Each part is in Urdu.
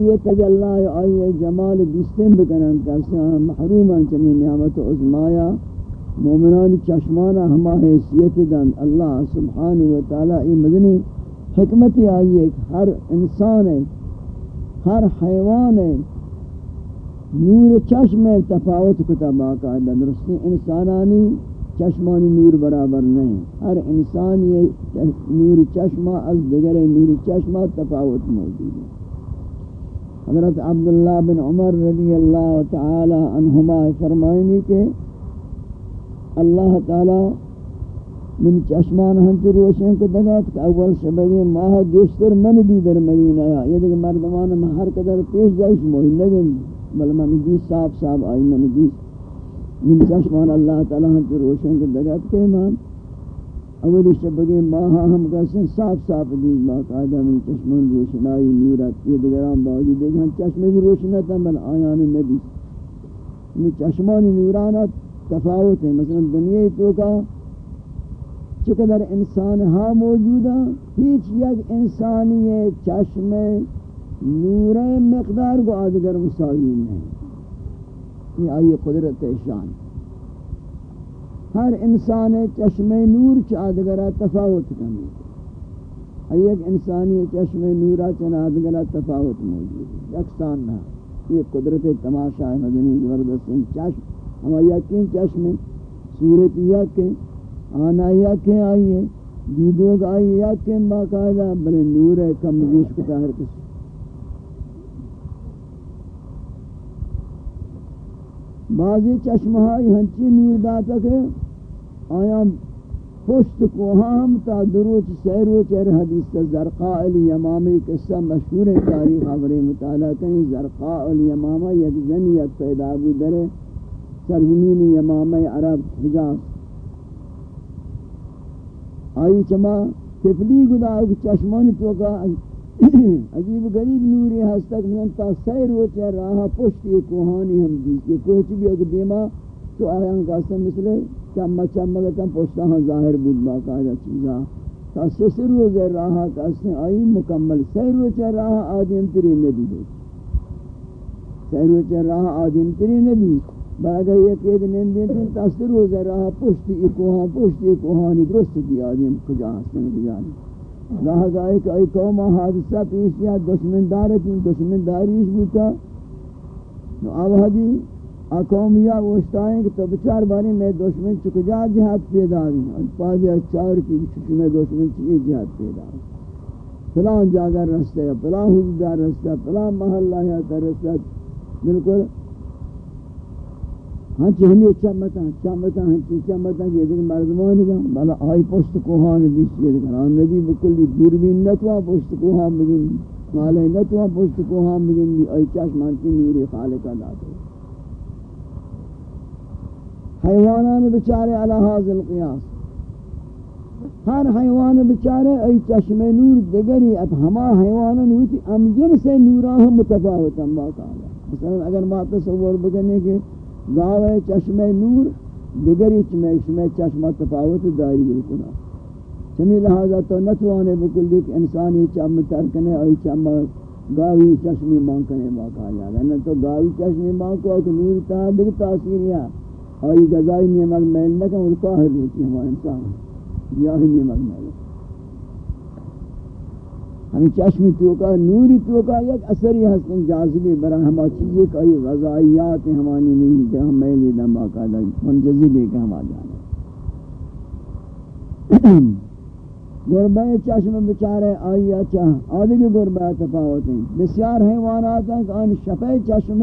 یہ تجلی آئی جمال دستن بکنن، کسی محروما چنی نعمت عظمایا، مومنان چشمانا ہما حیثیت دن، اللہ سبحانہ وتعالی مدنی حکمتی آئی ہر انسان ہے، ہر حیوان ہے، نور چشم تفاوت کتا باقاعدہ، درستی انسانانی چشمانی نور برابر نہیں، ہر انسان یہ نور چشمہ از دیگر نور چشمہ تفاوت موجود ہے۔ حضرت عبداللہ بن عمر رضی اللہ تعالی عنہما فرمائنی کہ اللہ تعالی من چشمان ہنچ روشن کو دگات کہ اول شبگی ماہ گشتر من بھی در مدینہ آیا۔ یہ دیکھ مردمان میں ہر قدر پیش جائش موہی لگن۔ بل من جیس صاف صاف آئی، من جیس من چشمان اللہ تعالی ہنچ روشن کو دگات کہ امام۔ اولی شبگی ماہا ہم کسن صاف صاف دید باقاعدہ من چشمان روشنائی نورت یہ دیگران باوجود دیکھ ہم چشمے بھی روشنتا بل آیان نبی من چشمان نورانت تفاوت ہے مثلا دنیا تو کا چقدر انسان ہاں موجود ہیں ہیچ یک انسانی چشم نور مقدار کو آدگر مساوی نہیں یہ آئی قدرت شان. ہے ہر انسان چشم نور چادگرہ تفاوت کرنے ایک انسانی چشم نورا چنادگرہ تفاوت موجود ہے۔ یکسان نہ۔ یہ قدرت تماشا ہے مدنی زبردست چشم۔ ہم یقین چشم صورت یقین آنا یقین آئیے دیدوگ آئی یقین باقاعدہ بلے نور ہے، کم جیش کتا ہر کسی۔ بعضی چشمہائی ہنچی نور داتا کہ آیا پشت کوہام تا دروچ سیروچ ار حدیث زرقاء الیمامی قصہ مشہور تاریخ عبری مطالعہ کریں۔ زرقاء الیمامہ یک زنیت پیدا بود در سرزمین یمام عرب حجاز۔ آئی چما تفلی گدا چشمانی تو کا عجیب غریب نوری ہستک من تا سیر و ہوتے راہ پشت یہ کوہانی ہم دی کہ کوچ بھی اگر دیما تو آیاں کاسا مثل چمہ چمہ گتا پشتا ہاں ظاہر بود باقاعدہ چیزا. تا سسر روز راہ کاسا آئی مکمل. سیر ہوتے راہ آدم تری ندی دے سیر ہوتے راہ آدم تری نبی ندی بعد یک اید نندین تن تاثر ہو جا رہا پشتی اکوہاں پشتی اکوہانی درست دی آدم کجا حسن کجانی راہ گائی کہ ای قوم حادثہ پیشیا دشمن دارتی دشمن داریش بوتا نو آوہدی اقوم یا وشتائیں کہ تو بچار باری میں دشمن چکجا جہاد پیدا آگی اور پاہدی اچار کی چکی میں دشمن چکی جہاد پیدا آگی فلان جاگہ رستے ہے فلان حجدہ رستے ہے فلان محلہ یا رستے۔ بالکل۔ ہاں چہمی چمتا چمتا ہاں چی چمتا یہ دیکھ مردمانی کا بلا آئی پشت کوہان بیس یہ دیکھ رہا۔ نبی بکلی دوربین نتوا پشت کوہان بگن۔ مالے نتوا پشت کوہان بگن۔ آئی چشمان کی نوری خالقہ داتے حیوانان بچارے علی حاضر القیاس. ہر حیوان بچارے ای چشم نور دگری اب ہما حیوانان ہوتی امجن سے نوراں متفاوتا باقا مثلا اگر ما تصور بگنے کہ گاوے چشم نور دیگری چمے چشمے چشمہ تفاوت داری بالکل. چمی لہذا تو نتوانے بکل دیکھ انسانی چم ترکنے اور چم گاوی چشمی مان کنے باقا جاگا نہ تو گاوی چشمی مان کو نور تا دیکھ تاثیر یا. اور یہ نعمت محل نہ کہ ان کو حل ہوتی ہے ہمارا انسان یہ ہی نعمت محل ہمیں چشمی تو کا نوری تو کا یک اثری حسن جاذبی برا ہما چیزیں کا یہ غذائیات ہمانی نہیں، کہ ہم میلی دم باقاعدہ منجزی لے کے ہم آ جانا گربہ چشم بچارے آئی اچھا آدھگی گربہ تفاوت ہیں۔ بسیار حیوانات ہیں کہ آن شفع چشم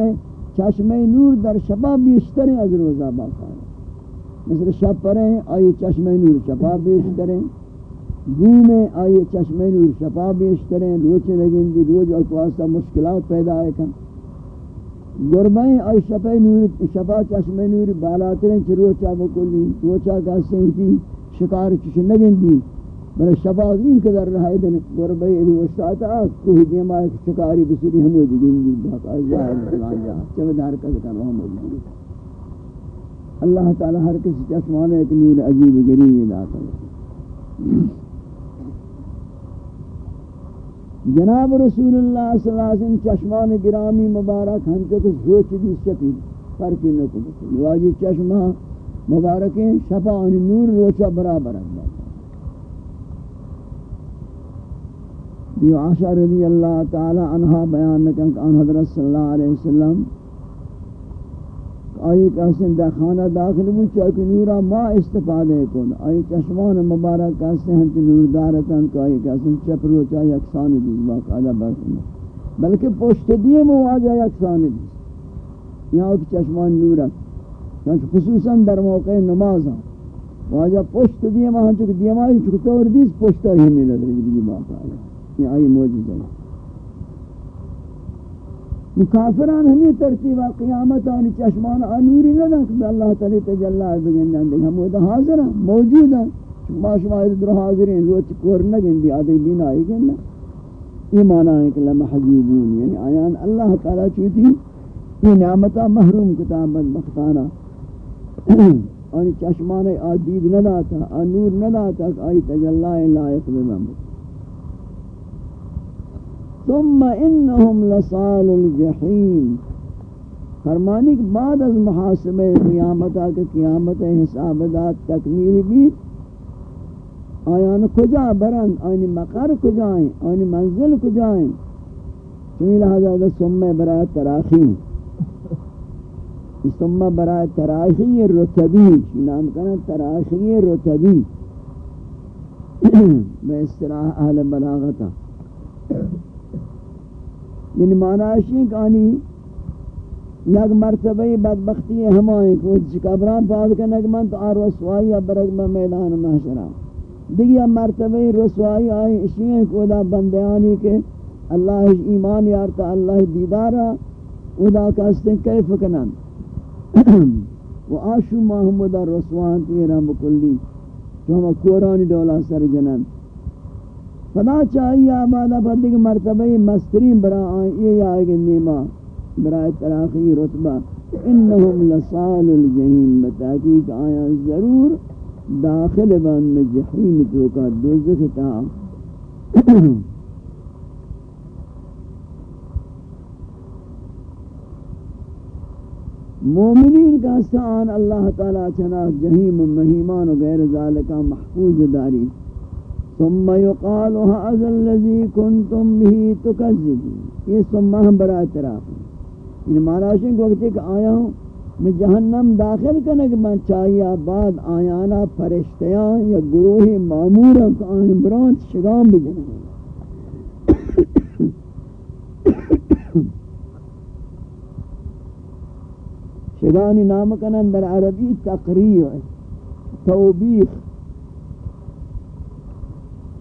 چشم نور در شبہ بیشتر از روزہ باقاعدہ مثل شب پریں آئی چشم نور شفا بیشتر ہیں میں آئی چشم نور شفا بیشتریں روچے لگیں دی روز اور کواستا مشکلات پیدا آئے کن. گربائیں آئی شفا نور، شفا چشم نور بالاتریں چھ روچا بکلی؟ روچا کہستے ہوتی شکار چش لگیں دی بلے شفا دین قدر رہا دن گربائی ادھو وشتاتا کوئی دیم آئے شکاری بسری ہمو دی گن دی بہت آزائر فلان جا چمدار کذ کن ہمو دی اللہ تعالی ہر کسی چشمانے ایک نور عجیب غریب علاقہ جناب رسول اللہ صلی اللہ علیہ وسلم چشمان گرامی مبارک ہم کو زوچ دی سپی فرقی نہ کو واجی چشمہ مبارک شفا ان نور روچا برابر اللہ یہ عاشا رضی اللہ تعالی عنہ بیان کہ ان حضرت صلی اللہ علیہ وسلم آئی کہسن دا خانہ داخل بھی چاکہ نورا ما استفادہ کن۔ آئی چشمان مبارک کہسن ہم نور دارتاں کہ آئی کہسن چپ روچا یکسان دیز باقاعدہ برکن۔ بلکہ پشت دیے مواجہ یکسان دیز۔ یہاں کی چشمان نورا چونچہ خصوصا در موقع نماز ہاں واجہ پشت دیے وہاں چکہ دیمائی چکہ طور دیز پشتہ ہی ملد رہی باقاعدہ۔ یہ آئی موجود ہے۔ کافران ہمیں ترتیبہ قیامت آنی، چشمان آنوری ندن کہ اللہ تعالی تجلہ بگندن دیکھ ہم وہ حاضر ہیں، موجود ہیں۔ ما شما ادھر حاضر ہیں، روچ کور نگندی آدھے بین آئی گن یہ معنی ہے کہ لمحجوبون یعنی آیان اللہ تعالی چوتی یہ نعمتہ محروم کتابت بختانا آنی چشمان آدید نداتا آنور نداتا آئی تجلہ لائق بمامت ثم انہم لصال الجحیم۔ فرمانی کہ بعد از محاسبہ قیامت آکے قیامت حساب دات تکمیل بھی آیان کجا برند آنی مقر کجائیں آنی منزل کجائیں چمی لہذا دا سمہ برای تراخی سمہ برای تراخی رتبی نام کنا تراخی رتبی۔ بے استراح اہل بلاغتا یعنی معنی ہے کہ آنی یک مرتبہ بدبختی ہمائیں کہ قبران پاس کرنے کہ من تو آر رسوائی برگ میں میدان محشرہ دیگی مرتبہ رسوائی آئی اسی ہیں کہ ادا بندیانی کے اللہ ایمان یارتا اللہ دیدارا ادا کہستے کیف کنن؟ و آشو محمد رسوان تیرہ بکلی تو ہم کورانی دولا سر جنن۔ فدا چاہیے آبادہ پدی کے مرتبہ مسترین برا آئیے یا آئے نیما برای تراخی رتبہ۔ انہم لصال الجہیم بتاکیق آیا ضرور داخل بان میں جہیم تو کا دوزخ تا۔ مومنین کا سان اللہ تعالی چنا جہیم و مہیمان و غیر ذالکہ محفوظ داری۔ ثم يقال هذا الذي كنتم به تكذبون. یہ ثم ہم برا اعتراف ان معنی کو کہ آیا ہوں، میں جہنم داخل کرنے کے من چاہیے بعد آیانا فرشتیاں یا گروہ معمورہ کا آن برانت شگام بجنے شگانی نام کنن در عربی تقریر توبیخ.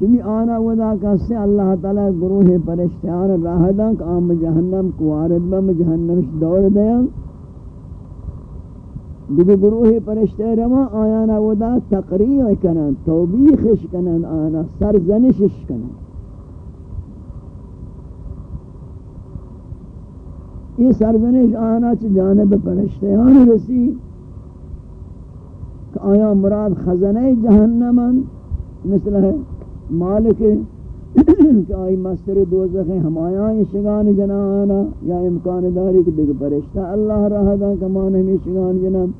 چمی آنا ودا کسی اللہ تعالی گروہ پرشتیان راہ دن کہ آم جہنم کوارد بم جہنمش دور دیا دیگه گروہ پرشتے رما آیانا ودا تقریع کنن، توبیخش کنن، آنا سرزنشش کنن۔ یہ سرزنش آنا چھ جانب پرشتیان رسی کہ آیا مراد خزنہ جہنمن، مثل ہے مالک کہ آئی مستر دوزخ ہمایاں شگان جنانا یا امکان داری کہ دیکھ پرشتہ اللہ رہا دا کمان ہمیں شگان جنم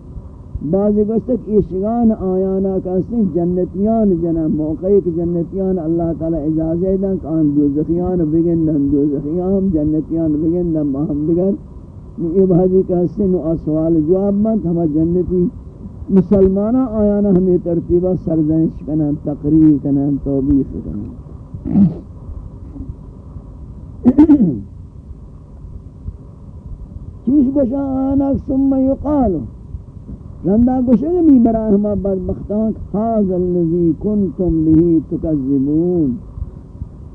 بعضی گوشتک یہ شگان آیانا کہتے جنتیان جنم موقعی کہ جنتیان اللہ تعالی اجازے دا کہ آن دوزخیان بگندن، دوزخیان جنتیان بگندن مہم دگر یہ بعضی کہتے ہیں سوال جواب مند ہمیں جنتی مسلمانہ آیانا ہمیں ترتیبہ سرزنش کنن، تقریر کنن، توبیخ کنن. چیش گوشا آنک ثم یقالو رندہ گوشا گمی براہما بدبختان حاضر اللذی کنتم بہی تکذبون.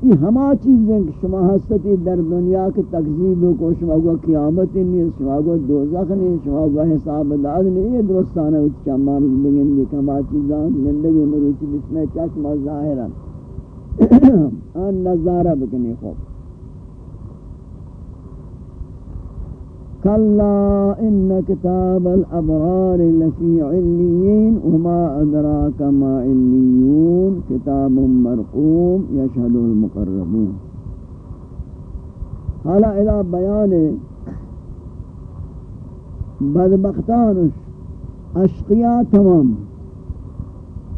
یہ ہما چیزیں کہ شما ہستی در دنیا کے تکذیب کو شما کو قیامت نہیں، شما کو دوزخ نہیں، شما کو حساب داد نہیں، یہ درستانہ وچ چمان بگن دی کما چیزاں زندگی مروچ بسم چشمہ ظاہرا۔ ان نظارہ بکنی خوب۔ كلا إن كتاب الأبرار لفي عليين وما أدراك ما عليون. كتاب مرقوم يشهد المقربون. حالا الہ بیان بدبختانش. اشقیاء تمام.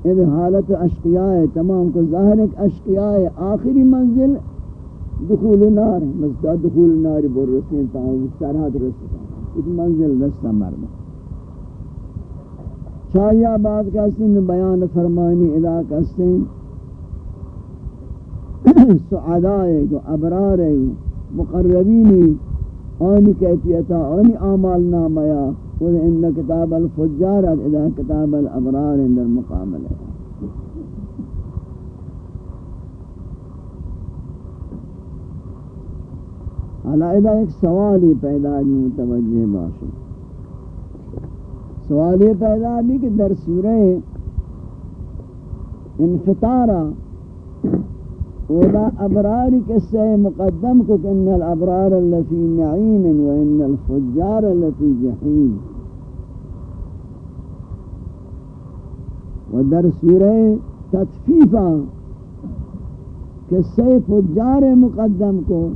ادھ حالت اشقیاء تمام. کو ظاہر ایک اشقیاء آخری منزل دخول نار ہے مزدہ دخول نار بر برسین تاہم سرحد رستا اس منزل رستا مرد. چاہیا بات کا سن بیان فرمانی الہ کا سن. سعدائے گو، ابرارے گو، مقربینی، آنی کیفیتا، آنی آمال نامیا. وذ ان کتاب الفجار اذا کتاب الابرار اندر مقامل ہے علیحدہ ایک سوالی پیدا متوجہ باشو سوالی پیدا بھی کہ در سورہ انفطارہ ولا ابرار قصہ مقدم کو کہ ان الابرار لفی نعیم وان الفجار لفی جحیم. و در سورہ تطفیفہ قصہ فجار مقدم کو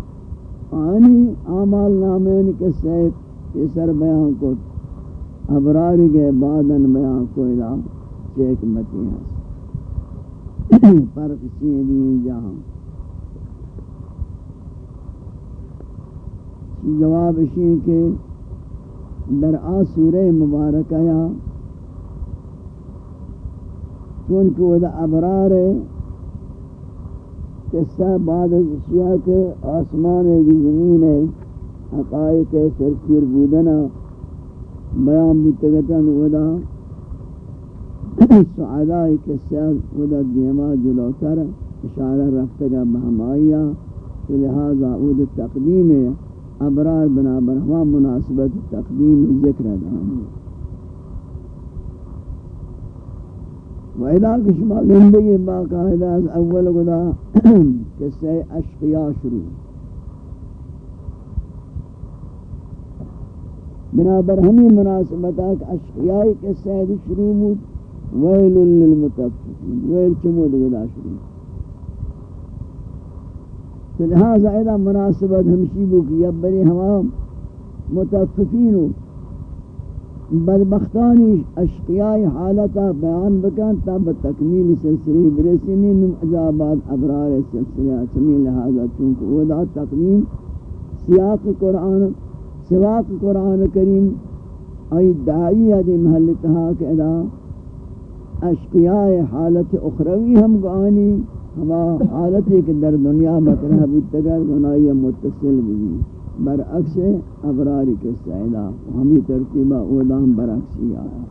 آنی آمال نامین قصہ پیسر بیان کو ابرار کے بعدن بیان کو الہ چیک متی ہے فرق چیئے دین جہاں جواب اسی کہ در آ سورہ مبارکہ یا چونکہ وہ ابرار ہے قصہ بعد از اشیاء کے آسمان ہے زمین ہے حقائق ہے سرکیر بودنا بیان بودتگتا وہ دا سعدائی کے سیاد دیما جلوتر اشارہ رفتگا بہمائیہ تو لہذا ود تقدیم ابرار بنا برہما مناسبت تقدیم ذکر وإذا كشما کہ شما زندگی أول قدا قصہ أشقيا شروع. بنابر ہمیں مناسبت ہے کہ اشقیا شروع مود ويل للمطففین ويل چمود قدا شروع. فلهذا إذا مناسبت ہمشی بو کہ یبری ہم بدبختانی اشقیائی حالتا بیان بکن تا بتکمیل سلسلی برسینی نم عذابات ابرار سلسلہ چمی لہذا چونکہ ودا تقمیم سیاق قرآن، سواق قرآن کریم ای دعائی ادی محلتہا کہ ادا اشقیاء حالت اخروی ہم گانی، ہما حالت ایک در دنیا مطرح بودتگر گناہی متصل بھی برعکس ابرار کے سعیدہ ہمی ترتیبہ اودام برعکسی آیا۔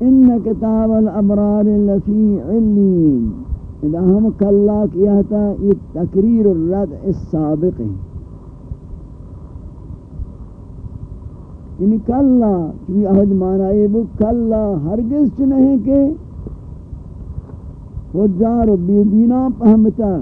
ان کتاب الابرار لفی علین اذا ہم کلا کیا تھا، یہ تقریر الرد السابق ہے۔ یعنی کلا چوی عہد معنی بو کلا ہرگز چنہیں کہ فجار و بیدینا پہمتا۔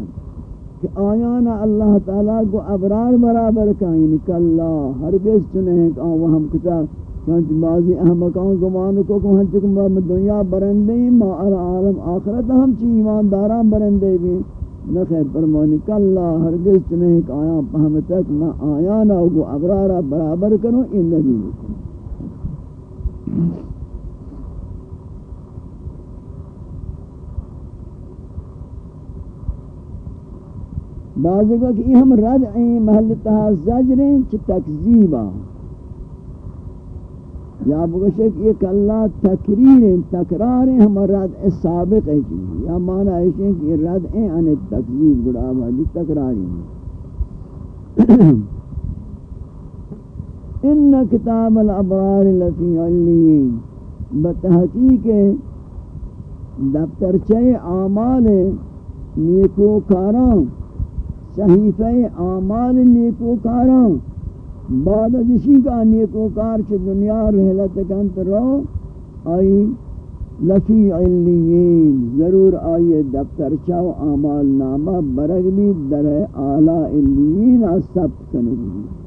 کہ آیانا اللہ تعالیٰ کو ابرار برابر کا کلا ہرگز چنہیں کہ آن وہم کتا چونچہ بعضی احمقان گمانو کو کہ ہنچہ کم دنیا برندے ہیں، ما عالم آخرت ہم چی ایمانداران برندے بھی نخیر فرمانی کہ اللہ ہرگز چنہیں کہ آیا پہم تک میں آیا نہ ہوگو ابرارا برابر کروں ان نبی بکن بعضی کو کہ یہ ہم ردعیں محل تہا زجریں چھ تکذیبہ یا بگوشے کہ یہ کلا تکریر تکرار ہم رد سابق ہے جی. یا معنی ہے کہ یہ رد ہیں ان تکذیب گڑا والی تکراری ان کتاب الابرار لفی علیین بتحقیق دفترچہ اعمال نیکوکاراں صحیفہ اعمال نیکوکاراں بعد از اسی کا نیکو کار چھ دنیا رحلت کنت رو، آئی لفی علیین ضرور آئی دفتر چاو، اعمال نامہ، برگ بھی در اعلی علیین ثبت کنگی۔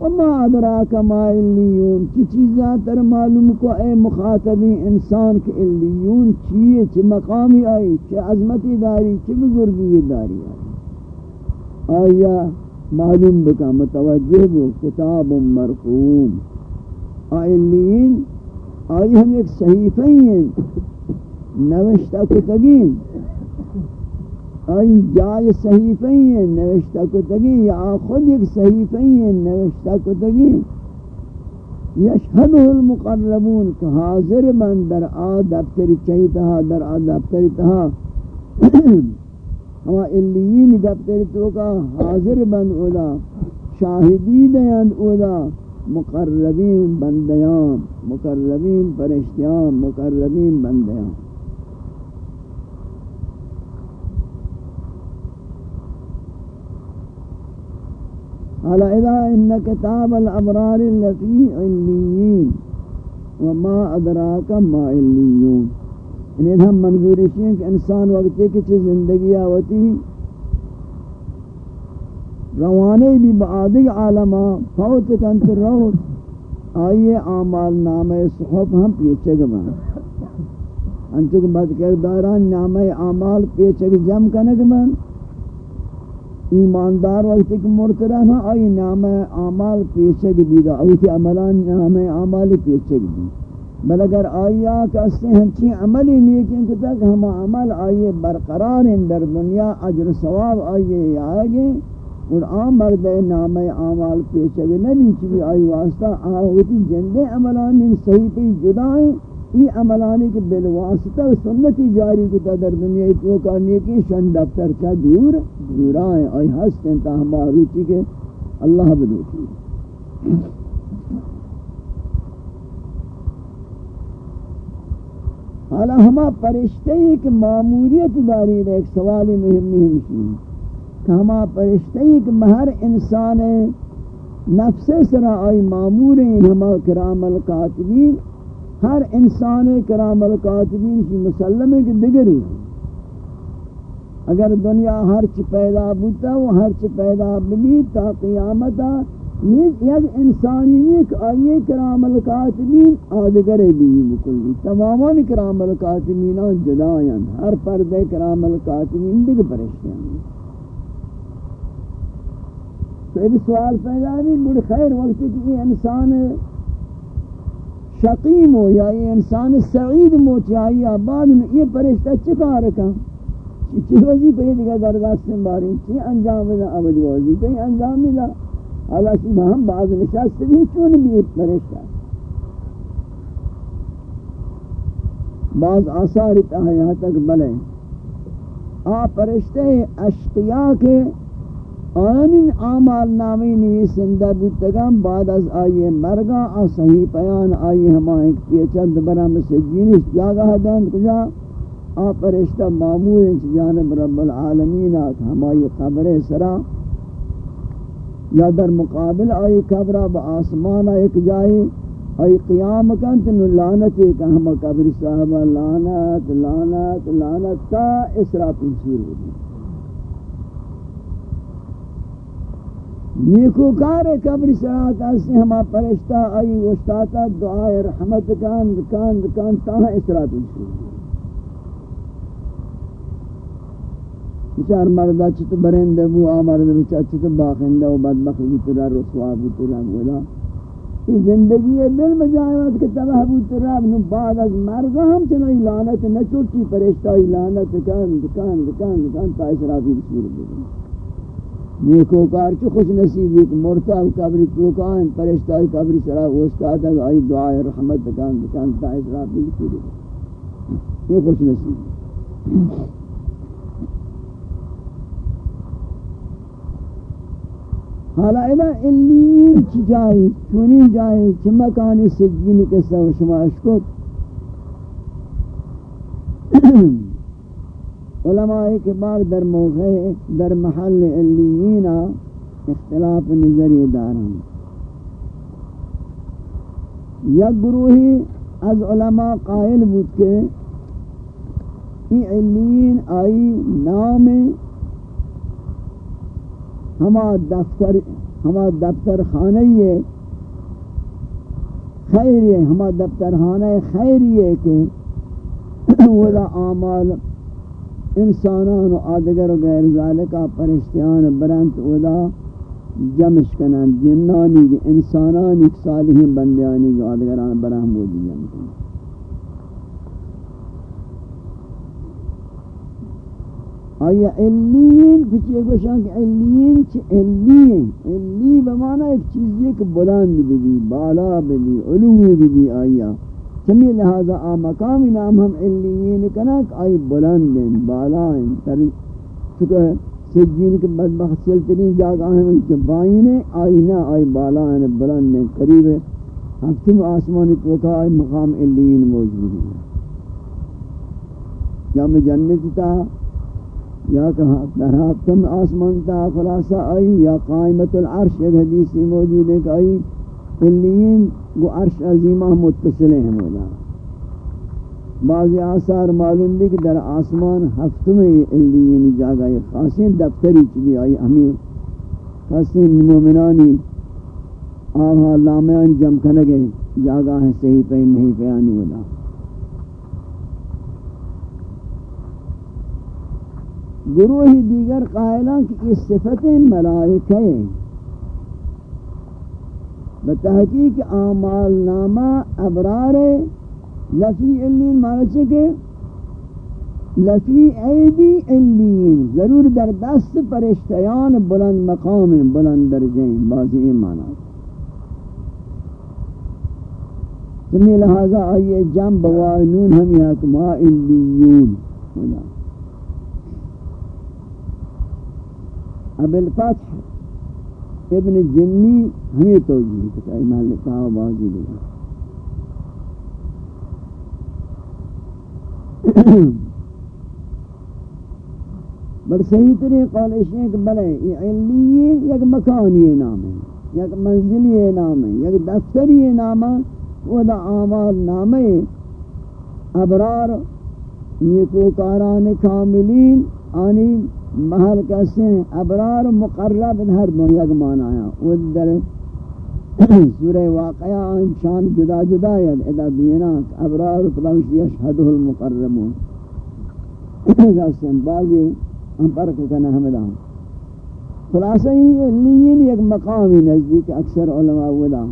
وما ادراک ما علیون، چی چیزاں تر معلوم کو اے مخاطبی انسان کے علیون چیئے، چی مقامی آئی، چی عظمتی داری، چی بزرگی داری آئی۔ آیا معلوم بکا، متوجہ بو، کتاب مرقوم۔ آئلین آئی ہم ایک صحیفہ ہیں، نوشتہ کتگین۔ آئی جائے صحیفہ ہیں، نوشتہ کتگین یا خود ایک صحیفہ ہیں، نوشتہ کتگین یشہدہ المقربون، کہ حاضر من در آ دفتر چاہیتا در آ دفتر تہا ہما اللیین دفتر تو کا حاضر بند اولا شاہدی دیند اولا، مقربین بندیان، مقربین پرشتیان، مقربین بندیان۔ حالا اذا ان کتاب الابرار اللفی علیین وما ادراک ما علیون انہیں یعنی ہم منظور ہیں کہ انسان وقت کی چیز زندگی آوتی روانے بھی بعادق عالمہ فوت کنت روت آئیے آمال نام صحف ہم پیچھے گا انچک بد کرداران نام آمال پیچھے جم کنگ من ایماندار وقت کی مرترہ ہاں آئی نام آمال پیچھے بیدا اوتی عملان نام آمال پیچھے بیدا بل اگر آیا کسی ہنچی عملی نیکیں کتا کہ ہم عمل آئیے برقرار ہیں در دنیا عجر ثواب آئیے آئے اور آم مرد نام اعمال پیچھے نبی چلی آئی واسطہ، آہوتی جندے عملانی صحیح پہ جدائیں یہ عملانی کے بالواسطہ سنتی جاری کتا در دنیا تو کرنے کی شن دفتر چا دور؟ دور آئیں آئی ہستیں تا ہماری چی کہ اللہ بدوتی حالا ہما پرشتے ایک معمولیت داری ایک سوالی مهم مهم کہ ہما پرشتے ایک مہر انسان نفس سرا آئی معمور ہیں ہما کرام القاتبین ہر انسان کرام القاتبین کی مسلم ہے کہ دگری اگر دنیا ہر چی پیدا بوتا وہ ہر چی پیدا بلی تا قیامتا یک انسانی نیک آئیے کرام القاتبین آدگرے بھی بکلی تمامان کرام القاتبین آن جدائیں۔ ہر پردے کرام القاتبین دیکھ پرشتے ہیں تو ایک سوال پیدا بھی، بڑی خیر وقت کہ یہ انسان شقیم ہو یا یہ انسان سعید مو چاہیے بعد میں یہ پرشتہ چکا رکھا چی وظیفہ یہ دیکھا درداست سے باری چی انجام دا عبد وظیفہ انجام دا حالانکہ ہم بعض نشست بھی چون بھی پرشتہ بعض آثار اتہا یہاں تک بلے آ پرشتے اشقیاء کے آنین آمال نامی نویسندہ بودتگم بعد از آئیے مرگا آ صحیح پیان آئیے ہمیں ایک پیچند برا مسجینش جاگہ دند کجا؟ آ پرشتہ معمول انچ جانب رب العالمین آت ہمائی قبر سرا۔ یا در مقابل آئی قبرہ با آسمان ایک جائے آئی قیام کنت نو لعنت ایک ہم قبر صاحبہ لعنت لعنت لعنت تا اسرا پنسیر ہوئی نیکو کار قبر صاحبہ کسی ہما پرشتہ آئی وشتاتا دعائے رحمت کان کان کان تا اسرا پنسیر بچار مردہ چھت برندہ بو آمردہ بچار چھت باخندہ و بدبخ بوترہ رسوا بوترہ گولا یہ زندگی ہے بل مجائمت کہ تباہ بوترہ نو بعد از مردہ ہم چنائی لانت نہ چھوٹی پرشتائی لانت کان دکان دکان دکان تا اسرافی بسور بگن نیکو کار چو خوش نصیبی کہ مرتا قبری توکان پرشتائی قبری سرا وستاتا آئی دعای رحمت دکان دکان تا اسرافی بسور بگن یہ خوش نصیبی حالا اذا اللیین چی جائی، چونی جائی، چی مکانی سجین کسا و شما اشکت علماء کبار در موقع در محل اللیین اختلاف نظری داران یک گروہی از علماء قائل بود کہ این اللیین آئی نام ہما دفتر ہما دفتر خانہ ہے خیر ہے ہما دفتر خانہ خیر ہے کہ وہ دا اعمال انسانان و آدگر و غیر ذالکہ پرشتیان برنت او جمش کنن جنانی انسانانی صالحین بندیانی آدگران برہم بودی جمع کنن آیا علیین؟ کچھ یہ گوشان کہ علیین چھ علیین؟ علی بمانا ایک چیز یہ کہ بلند بھی بالا بھی علوی بھی آیا. چمی لہذا آ مقامی نام ہم علیین کنک آئی بلند ہیں، بالا ہیں چکہ سجین کے بدبخت سلطنی جاگا ہیں جو بائیں آئی نہ، آئی بالا ہیں، بلند ہیں، قریب ہے ہفتم آسمانی توقع آئی مقام علیین موجود ہے جامع جنت تا، یا کہا ہاں، در تم آسمان تا خلاصہ آئی، یا قائمت العرش، ایک حدیثی موجود ہے کہ آئی پلیین گو عرش عظیمہ متصلے ہیں مولا بعض آثار معلوم بھی کہ در آسمان ہفتمیں علیین جاگا یہ خاصین دفتری چلی آئی ہمیں۔ خاصین مومنانی آہا لامیان جم کنگے جاگا ہیں صحیح پہ مہی پہ آنی مولا گروہ دیگر قائلان کی اس صفت ملائکہ بتحقیق اعمال نامہ ابرار لفی علین مانا چکے لفی عیدی علین ضرور در دست پرشتیان بلند مقام بلند درجیں بازی ایمانا سمی لہذا آئیے جنب وائنون ہمی حکمہ علیون۔ اب الفتح۔ ابن جنی ہمیں توجیہ کتا ایمان لکھا و باقی دیا بل صحیح طریق قول اشیاء کہ بلے، یہ علیین یک مکانی نام ہے، یک منزلی نام ہے، یک دفتری نام ہے، وہ دا آمال نام ہے۔ ابرار نیکوکاران کاملین آنی محل کہتے ہیں ابرار مقرب ہر دنیا کا معنی آیا وہ در سورہ واقعہ شان جدا جدا ہے ادا دینا ابرار قدامش یشہدہ المقربون۔ کہتے ہیں بعضی ہم پر کو کہنا حمدہ خلاصہ یہ لیین ایک مقامی نزدیک اکثر علماء ودا۔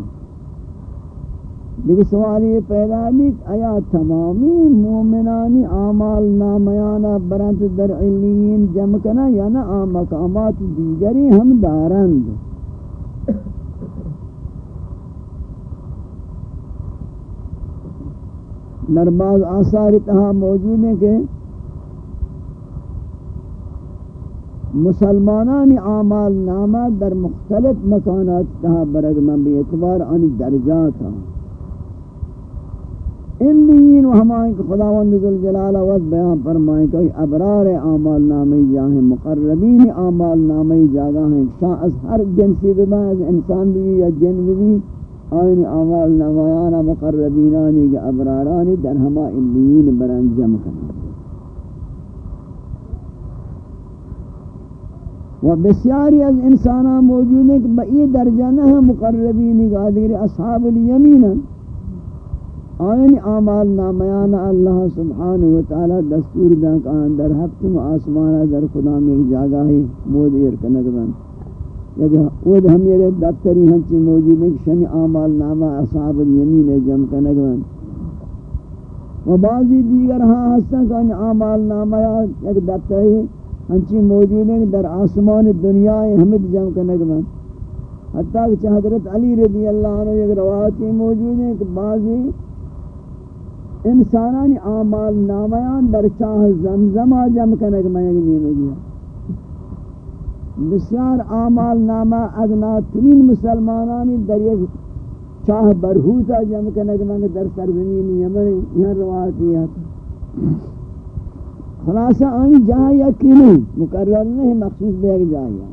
دیکھ سوال یہ پیدا ہے آیا تمامی مومنانی اعمال نامیانا برانت در علیین جمع کنا یا نا مقامات دیگری ہم دارند؟ نرباز آثار اتہا موجود ہیں کہ مسلمانانی اعمال نامہ در مختلف مکانات تہا برگ من بھی اعتبار ان درجات ہیں الیین و ہمائیں کہ خداوند ذل جلالہ وقت بیان فرمائیں کہ ابرار اعمال نامی جاہیں، مقربین اعمال نامی جاگا ہیں شاہ از ہر جنسی بما از انسان بھی یا جن بھی آئین اعمال نامایانا مقربینانی کہ ابرارانی در ہما الیین بران جمع کرنا و بسیاری از انسانہ موجود ہیں کہ بئی درجہ نہ مقربینی کہ آدھگر اصحاب الیمین ہیں۔ آئین اعمال نامیان اللہ سبحانہ وتعالی دستور دا کان در ہفتم آسمانہ در خدا میں ایک جاگہ مود ایر کنگ بن یک ود ہم یہ دفتری ہنچی موجود ہیں کہ شن اعمال نامہ اصحاب الیمین جم کنگ بن و بعضی دیگر ہاں ہستا کہ اعمال نامہ یک دفتری ہنچی موجود ہیں در آسمان دنیا ہمیں جم کنگ بن حتیٰ کہ حضرت علی رضی اللہ عنہ یک روایتی موجود ہیں کہ بعضی انسانانی اعمال نامیان در چاہ زمزم جمع کنگ میں نیمہ گیا. بسیار اعمال نامہ ادنا ترین مسلمانانی در یک چاہ برہوتا جمع کنگ میں در سرزمین یمن یہاں روایتی ہے. خلاصہ آنی جہاں یکی نہیں مقرر نہیں مخصوص بے ایک جاہی ہے.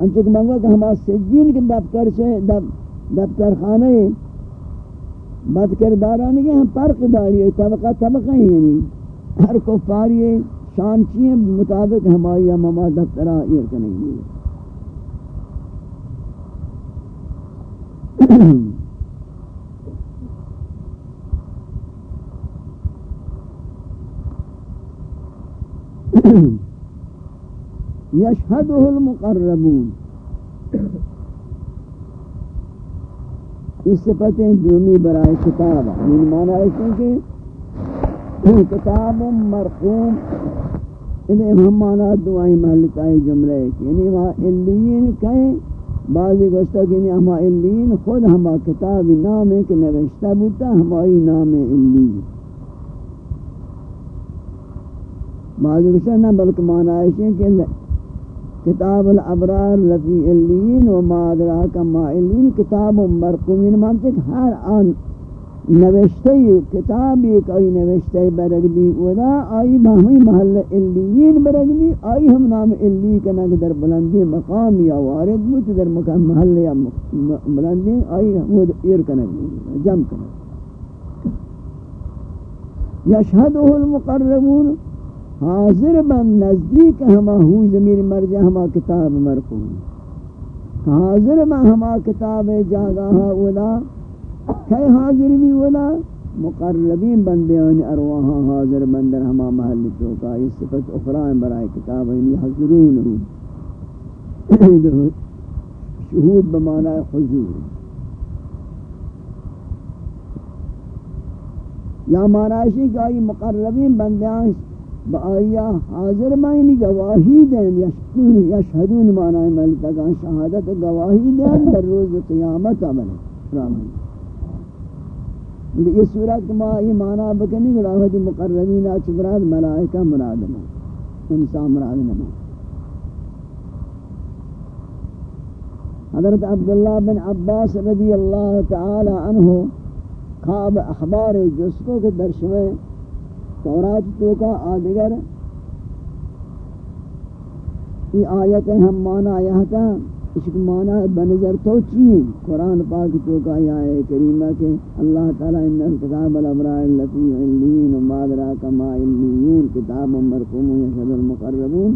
انچک منگو کہ ہمارے سجین کے دفتر سے دفتر خانہ بد کرداران کے ہم فرق داری ہے، طبقہ طبقہ ہی یعنی۔ ہر کفار یہ شان چیئے مطابق ہماری ہم ہمارا دفترہ ایر کرنے گئے يشهده المقربون۔ اس صفتیں دومی برائے کتاب. یعنی معنی ہے کہ کتاب مرقوم انہیں ہم معنی دعائی محلتائی جملے یعنی وہاں علیین کہیں بعضی گوشتا کہ یعنی ہما علیین خود ہما کتاب نام ہے کہ نوشتہ بوتا ہمائی نام علیین بعضی گوشتا نہ بلکہ معنی ہے کہ کتاب الابرار لفی الین و ما ادراک ما الین کتاب مرقومین، مانتے کہ ہر آن نوشتے کتاب ایک آئی نوشتے برگ بھی ودا آئی بہمی محل الین برگ بھی آئی ہم نام اللی کنک در بلندی مقام یا وارد بود، در مقام محل یا بلندی، آئی حمود ایر کنک جم کنک یشہدہ المقربون حاضر بن نزدیک ہما ہوئی زمین مرجع ہما کتاب مرکون حاضر بن ہما کتاب جاگاہا اولا کئی حاضر بھی اولا؟ مقربین بندیان ارواحا حاضر بندر ہما محل چوکا یہ صفت اخرائن برائے کتاب یعنی حضرون ہوں شہود بمعنی حضور. یا معنی کہ آئی مقربین بندیان با آیا حاضر معنی گواہی دیں یشکون یشہدون معنی ملتگان شہادت گواہی دیں در روز قیامت عمل رامان یہ صورت ما یہ معنی بکنی گراہد مقربین آچ مراد ملائکہ مراد نہ انسان مراد نہ حضرت عبداللہ بن عباس رضی اللہ تعالی عنہ خواب اخبار جس کو کہ درشوے تورات تو کا آدگر۔ یہ آیت ہم مانا آیا تھا، اس کو مانا بنظر تو چیئے قرآن پاک تو کا یہ آئے کریمہ کہ اللہ تعالیٰ ان کتاب الابراء اللفی علین و مادرہ کما علیون کتاب مرقوم و یشد المقربون۔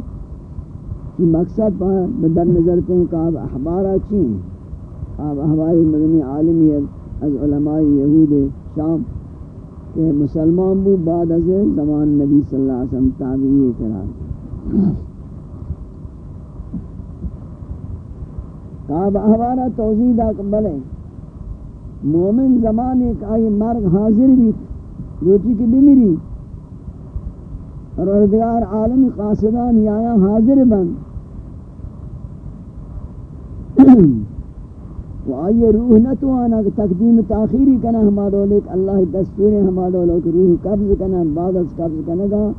کی مقصد بدر نظر تیں کہ آپ احبارہ چیئے آپ احباری مدنی عالمیت از علماء یہود شام۔ کہ مسلمان بو بعد از زمان نبی صلی اللہ علیہ وسلم تابعی قرار کعب احوارا توضیح دا بلے، مومن زمان ایک آئی مرگ حاضر بھی روچی کی بمیری اور اردگار عالم قاصدان یایا حاضر بند و آئی روح نہ تو آنا کہ تقدیم تاخیری کنا ہما دولک اللہ دستور ہما دولک روح قبض کنا بعد از قبض کنا گا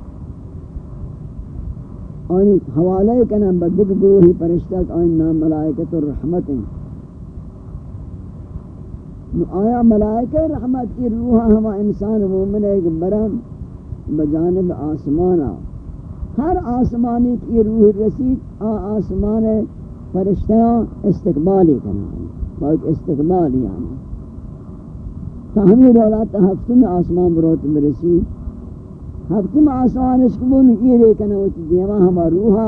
آنی حوالے کنا بدک گروہی پرشتک آئین نام ملائکت الرحمت ہیں آیا ملائکہ رحمت کی روح ہما انسان مومن ایک برم بجانب آسمانا ہر آسمانی کی روح رسید آ آسمان فرشتیاں استقبالی کنا باید استقبال یعنی. تحمیل اولاد ہفتم آسمان بروت برسی. ہفتم آسمان اس کو یہ لے کنا وہ دیما ہما روحا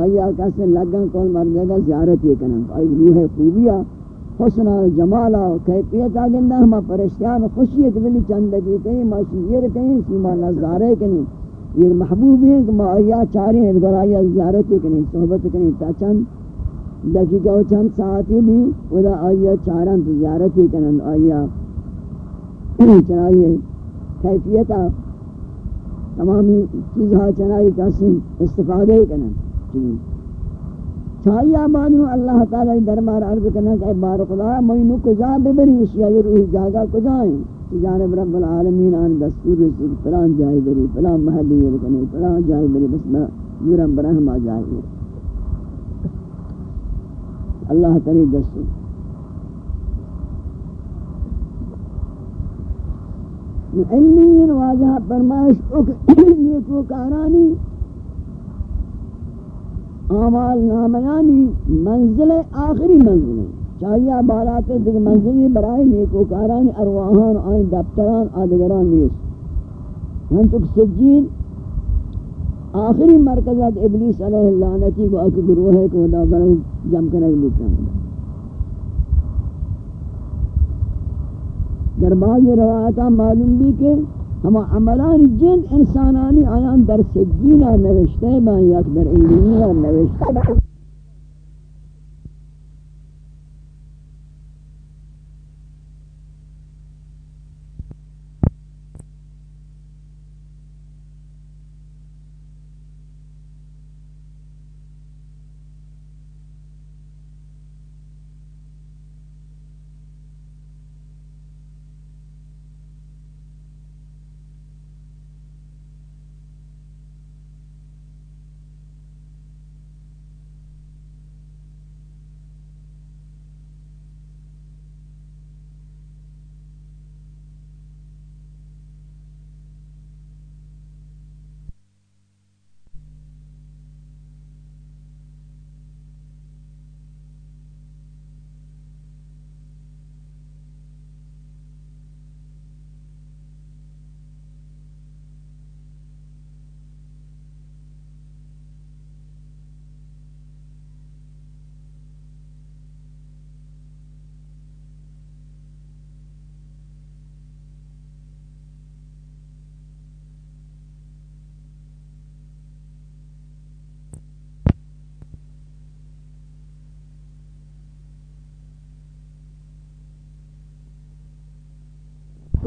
آیا کیسے لگن کون مردے گا زیارت یہ کنا آئی روح خوبیا حسن جمالا کیفیت آگندہ ہما پرشتیان خوشی ہے کہ بلی چندگی کہیں ما شیر کہیں سیما نظارے کنی. یہ محبوب ہے کہ ما آیا چارے ہیں اگر آیا زیارت کنی، صحبت کنی، تا چند دقیقہ و چند ساعتی بھی ودا آیا چاران تجارتی کنن، آیا چنائی کیفیتا تمامی چیزها چنائی کسی استفادہ کنن. چنین. چاہیے آبانی اللہ تعالی دربار عرض کرنا کہ بار خدا مینو کجا ببری؟ اشیاء روح جاگا کجائیں جانب رب العالمین آن دستور رسول، فلان جائے بری، فلان محلی رکنی فلان جائے بری، بس میں یورم برہم آ جائے اللہ تعالی دستور علمین واجہ فرمائش نیکو کارانی آمال نامیانی منزل آخری منزل۔ چاہیے بالات دیکھ منزلی برائے نیکو کارانی ارواحان، آئین، دفتران، آدگران نیس ہم چک سجین آخری مرکزات ابلیس علیہ اللعنتی کو اکی گروہ ہے کہ ودا برای جم کرنے کے لکھنا در بعض روایتا معلوم بھی کہ ہم عملان جن انسانانی آیان در سجینہ نوشتے بان یک در علمینہ نوشتے ہیں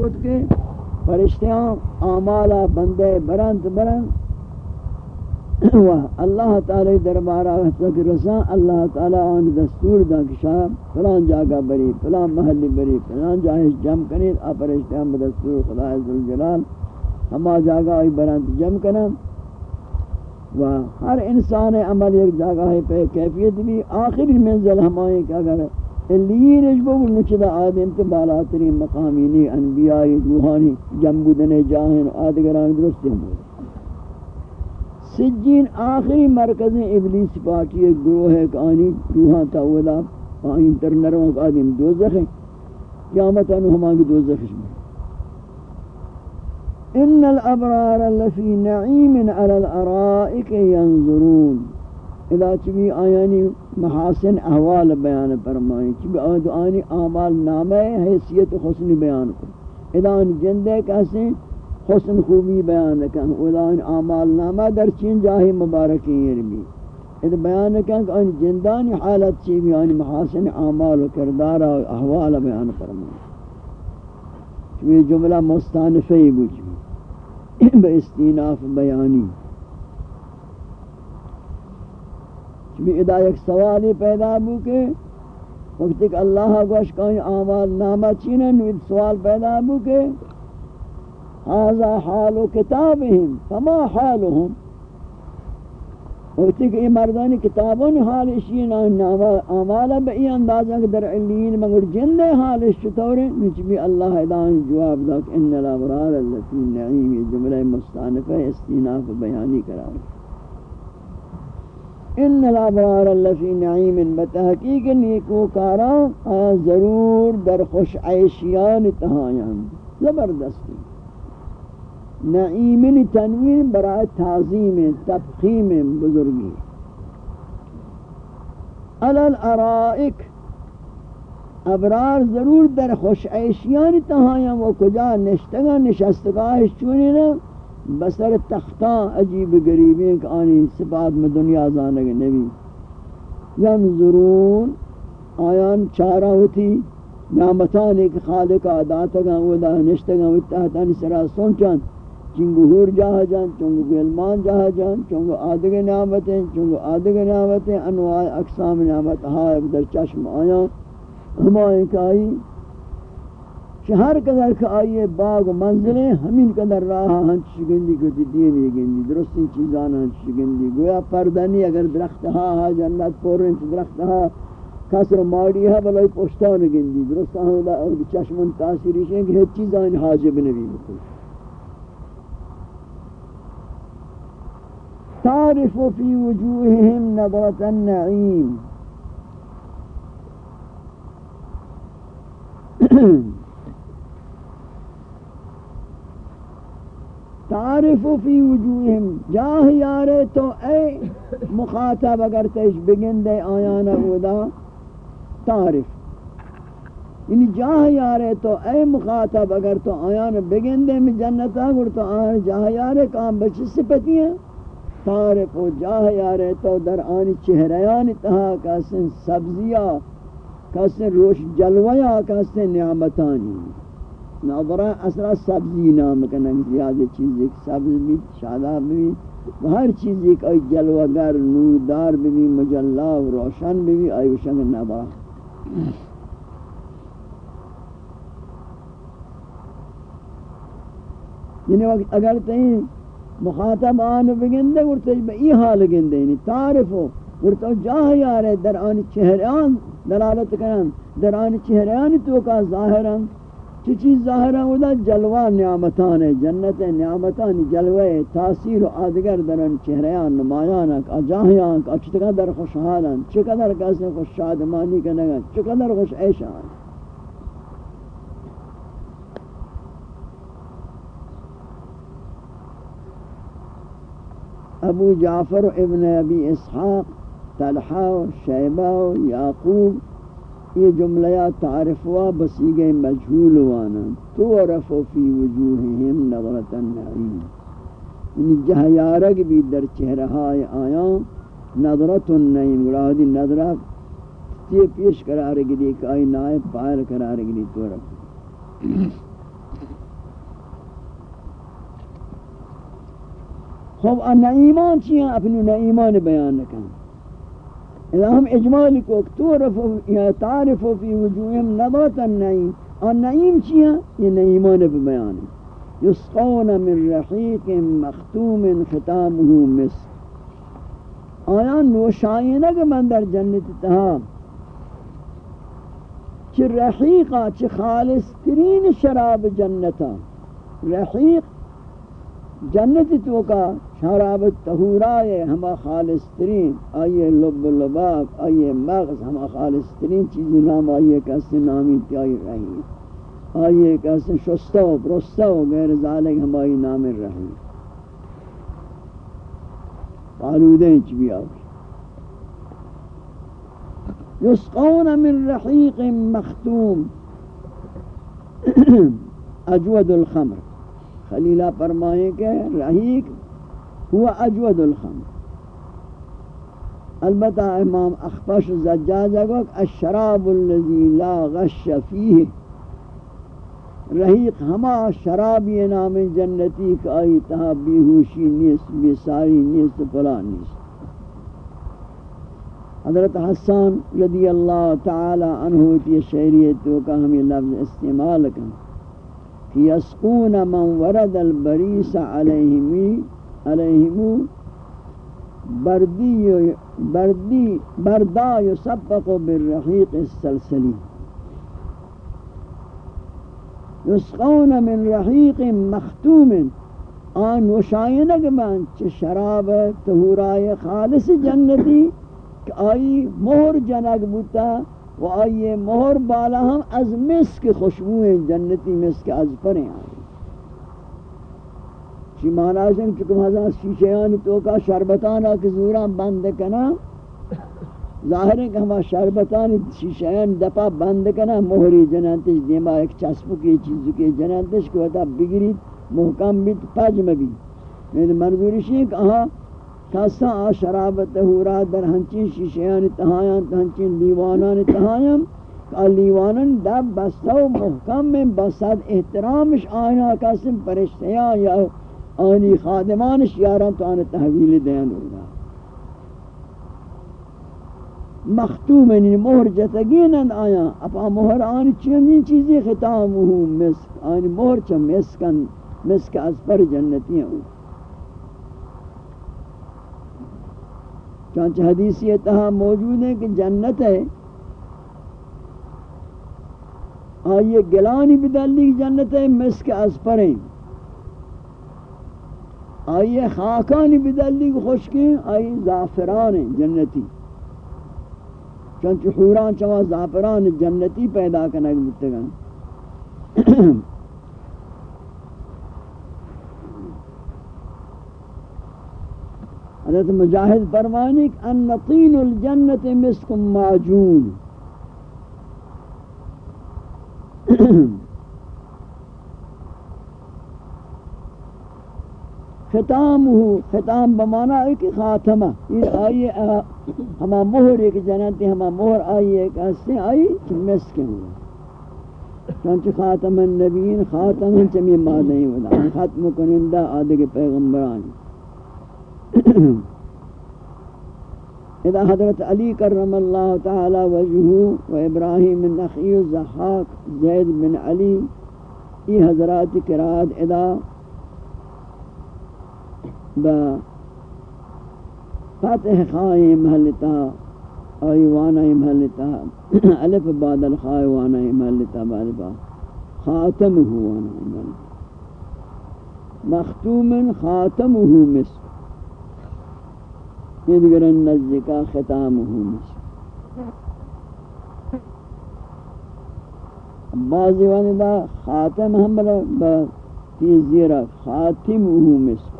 کت کے فرشتیاں آمالا بندے برند برند و اللہ تعالی دربارہ تک رسان اللہ تعالی آن دستور دا کشا فلان جاگہ بری فلان محلی بری فلان جاہش جم کنید آپ فرشتیاں بدستور خدا عزالجلال ہما جاگہ آئی برند جم کنن و ہر انسان عمل ایک جاگہ ہے، پہ کیفیت بھی۔ آخری منزل ہمائیں کہ اگر الین اجبو نچدا آدم تے بالاترین مقامینی انبیاء روحانی جنبودن جاہن آدگران درست ہم سجین آخری مرکز ابلیس پاکی ایک گروہ ہے کہ آنی روحان تاولا آئین تر نروں کا آدم دوزخ ہے قیامت انو ہمانگی دوزخ میں. ان الابرار لفی نعیم علی الارائک ينظرون اذا چوی آیانی محاسن احوال بیان فرمائیں چوی آیانی آنی آمال نامہ حیثیت حسن بیان کر اذا ان جندے کہسیں، حسن خوبی بیان کن۔ اذا ان آمال نامہ در چین جاہی مبارکی یرمی یعنی۔ اذا بیان کن کہ ان جندانی حالت چوی آنی محاسن آمال و کردار و احوال بیان فرمائیں۔ چوی جملہ مستانفی بوچوی بے استیناف بیانی۔ بھی ادا ایک سوالی پیدا بو کہ وقت کہ اللہ گوش کہیں آمال نامہ چینن وید سوال پیدا بو کہ هذا حال کتابهم فما حالهم وقت کہ یہ مردانی کتابون حال اشین آمالا بے بئی اندازہ کہ در علیین مگر جن حال اشتورے نچ بھی اللہ ادان جواب دا کہ ان الابرار اللہ اللتی نعیم جملہ مستانفہ استیناف بیانی کرا ان الابرار اللفی نعیم بتحقیق نیکو کارا ضرور در خوش عیشیان تہایان۔ زبردستی۔ نعیم تنوین برای تعظیم تبخیم بزرگی۔ علال ارائک، ابرار ضرور در خوش عیشیان تہایان و کجا نشتگا نشستگاہش چونی نا بسر تختان عجیب غریبی ہیں کہ آنی صفات میں دنیا زانگ نبی۔ ینظرون آیان چارہ ہوتی، نعمتان ایک خالق آداتگا ودا نشتگا وتحتانی سرا سنچان چنگو ہور جاہ جان چنگو گلمان جاہ جان چنگو آدھگ نعمتیں چنگو آدھگ نعمتیں انواع اقسام نعمت ہاں در چشم آیان۔ ہمائیں کہ آئی ہر قدر کہ آئیے باغ و منزلیں، ہمین قدر راہ ہاں ہنچ شگندی کو دیئے بھی گندی درستی چیزان ہاں ہنچ شگندی گویا پردنی اگر درخت ہا ہا جنت پورن چھ درخت ہا کسر ماڑی ہے بلائی پشتان گندی درست ہاں اور چشمن تاثیری شیں کہ ہیچ چیزان حاجب نبی بکل تعرف فی وجوہہم نظرت النعیم۔ تعرف فی وجوہم جاہ یارے تو اے مخاطب اگر تیش بگن دے آیانا اودا تعرف۔ یعنی جاہ یارے تو اے مخاطب اگر تو آیان بگندے میں جنتا گر تو آیان جاہ یارے کام بچی سپتی ہیں۔ تارف و جاہ یارے تو در آنی چہریان تہا کسن سبزیا کسن روش جلویا کسن نعمتانی۔ نظرہ اصلا سبزی نام کنن زیادہ چیز ایک سبز بھی شاداب بھی ہر چیز ایک ای جلوگر نوردار بھی مجلہ و روشن بھی ای وشنگ نبرہ یعنی وقت اگر تہیں مخاطب آن بگندے ورطا با ای حال گندے یعنی تعرفو ورطا جاہ یارے در آن چہران دلالت کرن در آن چہران تو کا ظاہران چی چیز ظاہران ودا جلوہ نعمتان جنت نعمتان جلوہ، تاثیر و آدگر در آن چہران نمایان جاہیان چقدر خوشحالان ہاں، چقدر کسی خوش شادمانی کنگا چقدر خوش عیشان ہاں۔ ابو جعفر ابن ابی اسحاق، طلحہ و شیبہ و یعقوب یہ جملہ تعارف ہوا بسیگ مجھول وانا تو تعرف فی وجوہہم نظرت النعیم یعنی جہاں یارگ بھی در چہرہ آیا نظرت النعیم گراہ نظرہ یہ پیش قرار گلی کہ آئی نائب پائر قرار گلی تعرف خوب ان نعیمان چیئے اپنی نعیمان بیان نکن۔ اذا ہم اجمالی کو اکتورف یا تعرف فی وجوہم نظرت النعیم. آن نعیم چیئے یہ نعیمان بیان یسقون من رحیق مختوم ختامه مصر آیا نوشائنہ کہ من در جنت تہا چھ رحیقہ چھ خالص ترین شراب جنتا رحیق جنت تو کا شراب تہورائے ہما خالص ترین آئیے لب لباب آئیے مغز ہما خالص ترین چیزی نام، آئیے کسی نامی تیائی رہی۔ آئیے کسی شستو برستو غیر ذالک ہمائی نام رہی۔ قالودیں چبی آگی یسقون من رحیق مختوم۔ اجود الخمر۔ خلیلہ فرمائیں کہ رحیق ہوا اجود الخمر. البتہ امام اخفش زجاج اگوک الشراب الذي لا غش فيه رحیق ہما شرابی نام جنتی کا آئی تہا بیہوشی نیست، بیساری نیست پلا نیست. حضرت حسان رضی اللہ تعالی عنہ تی شعریتوں کا ہمیں لفظ استعمال کریں کہ یسقون من ورد البریس علیہمی علیہمو بردی بردی بردا یسبق بالرحیق السلسلی. یسقون من رحیق مختوم. آن وشائنگ من چه شراب تہورائے خالص جنتی کہ آئی مہر جنگ بوتا و آئیے مہر بالا ہم از مسک خوشبوئیں جنتی مسک از پریں آئی. چی مانا سن چکم ہزار شیشیانی تو کا شربتانا کی زورا بند کنا؟ ظاہر ہے کہ ہما شربتانی شیشیان دپا بند کنا، مہری جنانتش دیما ایک چسپو کی چیزو کی جنانتش کو تا بگری محکم بیت پجم بھی میرے منظورشی ہے کہ ہاں کسا آ شرابت ہورا در ہنچین شیشیان تہایاں ہنچین لیوانان تہایاں کہ لیوانان دب بستہ و محکم میں بسد احترامش آئینا کسیم پرشتیاں یا آنی خادمانش یاران تو آن تحویل دین ہوگا. مختوم یعنی مہر جتگینن آیا، اپا مہر آنی چنین چیزی ختامہو مسک، آنی مہر چا مسکن، مسک از پر جنتیاں ہوگا چانچہ حدیث یہ تہا موجود ہے کہ جنت ہے، آئیے گلانی بدلی کی جنت ہے، مسک از پریں آئیے خاکانی بدلی کی خشکیں آئی زعفران جنتی۔ چونچہ حوران چوا زعفران جنتی پیدا کرنے بتگن حضرت مجاہد فرمانی ان طین الجنت مسک معجون ختام ہو ختام بمانا ہے کہ خاتمہ۔ یہ آئیے ہما مہر ایک جنتی ہما مہر آئیے ایک حصے آئی مس کے ہوئے چونچہ خاتم النبیین، خاتم چمی مادہیں ودا ختم کنندہ آدھے کے پیغمبران۔ اذا حضرت علی کرم اللہ تعالی وجہو و ابراہیم النخی الزحاق زید بن علی، یہ حضرات کراد اذا با فتح خواهی محلتا آئی وانای محلتا علف بادل خواهی وانای محلتا بالبا خاتم ہو وانای محلتا۔ مختوم خاتم ہو مصر۔ یہ دیگر ختام ہو مصر۔ بعضی وانی دا خاتم ہم بلا تیز خاتم ہو مصر۔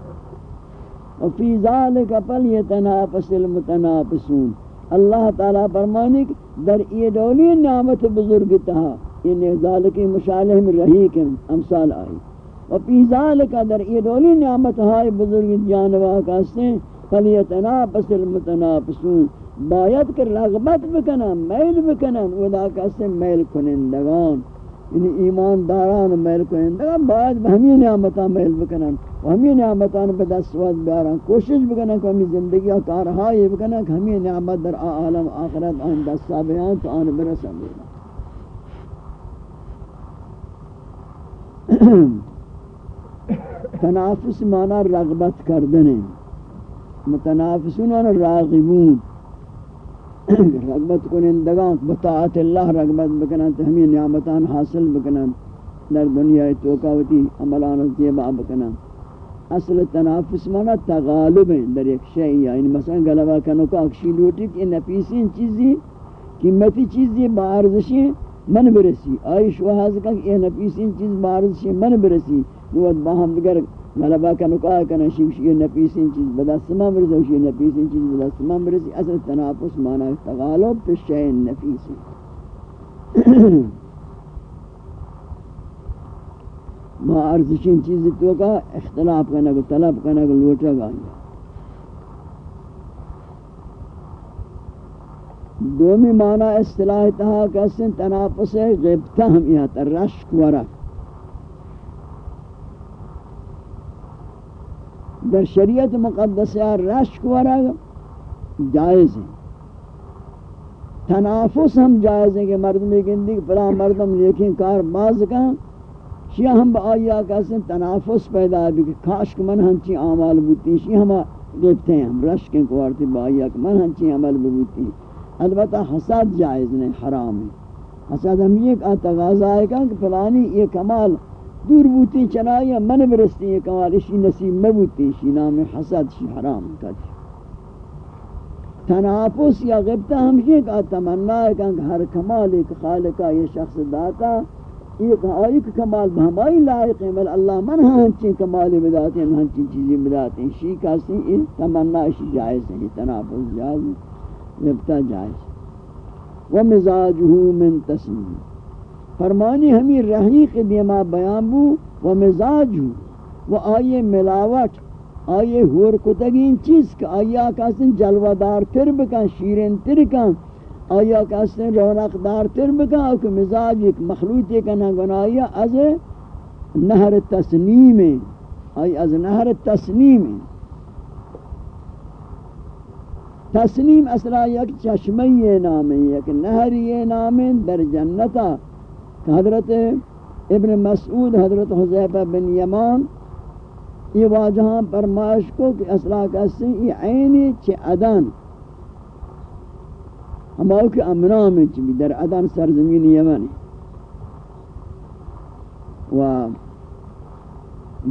وفی ذالک فلیتنافس المتنافسون۔ اللہ تعالی فرمانے کہ در یہ دولی نعمت بزرگ تہا یہ ذالک مشالہ میں رہی کہ امثال آئی وفی ذالک در یہ دولی نعمت ہائے بزرگ جانبہ کاستے فلیتنافس المتنافسون۔ باید کہ رغبت بکنن، میل بکنن ودا کاستے میل کنندگان۔ یعنی ایمان داران میل کنندگان، باید ہمیں نعمتہ میل بکنن ہمیں نعمتان پہ دستوات بیاران کوشش بکنا کہ ہمیں زندگی اور کارہائی بکنا کہ ہمیں نعمت در عالم آخرت آن دستا بیان تو آن برسا بینا تنافس مانا رغبت کردن متنافسون آن راغبون۔ رغبت کنندگان بطاعت اللہ رغبت بکنا تو ہمیں نعمتان حاصل بکنا در دنیا توقعوتی عملان زیبا بکنا اصل تنافس مانا تغالب ہیں در ایک شئی یعنی مثلا غلبہ کنو کا اکشی لوٹی کہ نفیسین چیزی، قیمتی چیزی بارزشی من برسی. آئیش و حاضر کہ یہ نفیسین چیز بارزشی من برسی. نوت باہم دیگر غلبہ کنو کا کنا شیوشی یہ نفیسین چیز بدا سما برسی، وشی نفیسین چیز بدا سما برسی. اصل تنافس مانا تغالب پر شئی نفیسی ما ارزشین چیز تو کا اختلاف کرنا کو طلب کرنا کو لوٹا گا۔ دومی معنی اصطلاح تہا کسن تنافس غیبتہ ہم یہاں تر رشک ورک در شریعت مقدسہ رشک ورک جائز ہے تنافس ہم جائز ہیں کہ مردم مردمی گندی، فلاں مردم لیکن کار باز کا شیعہ ہم با آیا کہتے تنافس پیدا ہے کہ کاش کہ من ہنچی آمال بوتی شیعہ ہم گفتے ہیں ہم رشکیں کوارتی با آیا کہ من ہنچی عمل بوتی البتہ حسد جائز نہیں، حرام ہے۔ حسد ہم یہ کہا تغاظہ ہے کہ فلانی یہ کمال دور بوتی چنائی من برستی یہ کمال اسی نصیب میں بوتی شی نام حسد، شی حرام کا تنافس یا غبتہ ہم یہ کہا تمنا ہے کہ ہر کمال ایک خالقہ، یہ شخص داتا ایک آئی کہ کمال بہمائی لائق ہیں، بل اللہ من ہنچیں کمالی بداتے ہیں ہنچیں چیزیں بداتے ہیں۔ شیئی کہتے ہیں، یہ تمنا شی جائز ہے تنافس جائز ربطہ جائز ومزاجہو من تسلیم۔ فرمانی ہمیں رحیق دیما بیان بو، ومزاجہو۔ و آئیے ملاوٹ، آئیے ہور کتگین چیز، کہ آئیہ کہتے جلوہ دار تر بکن، شیرین تر کن آیا کہتے ہیں رونق دار تر بکا کہ مزاج ایک مخلوط ایک نگنایا از نہر تسنیم آئی، از نہر تسنیم تسنیم اصلا یک چشمی نام ہے، یک نہر یہ نام ہے۔ در جنتا حضرت ابن مسعود، حضرت حضیفہ بن یمان، یہ واجہاں فرمائش کو کہ اصلا کہتے ہیں یہ عینی چھ ادن ہماؤ کے امنا میں چمی در ادان سرزمین یمن و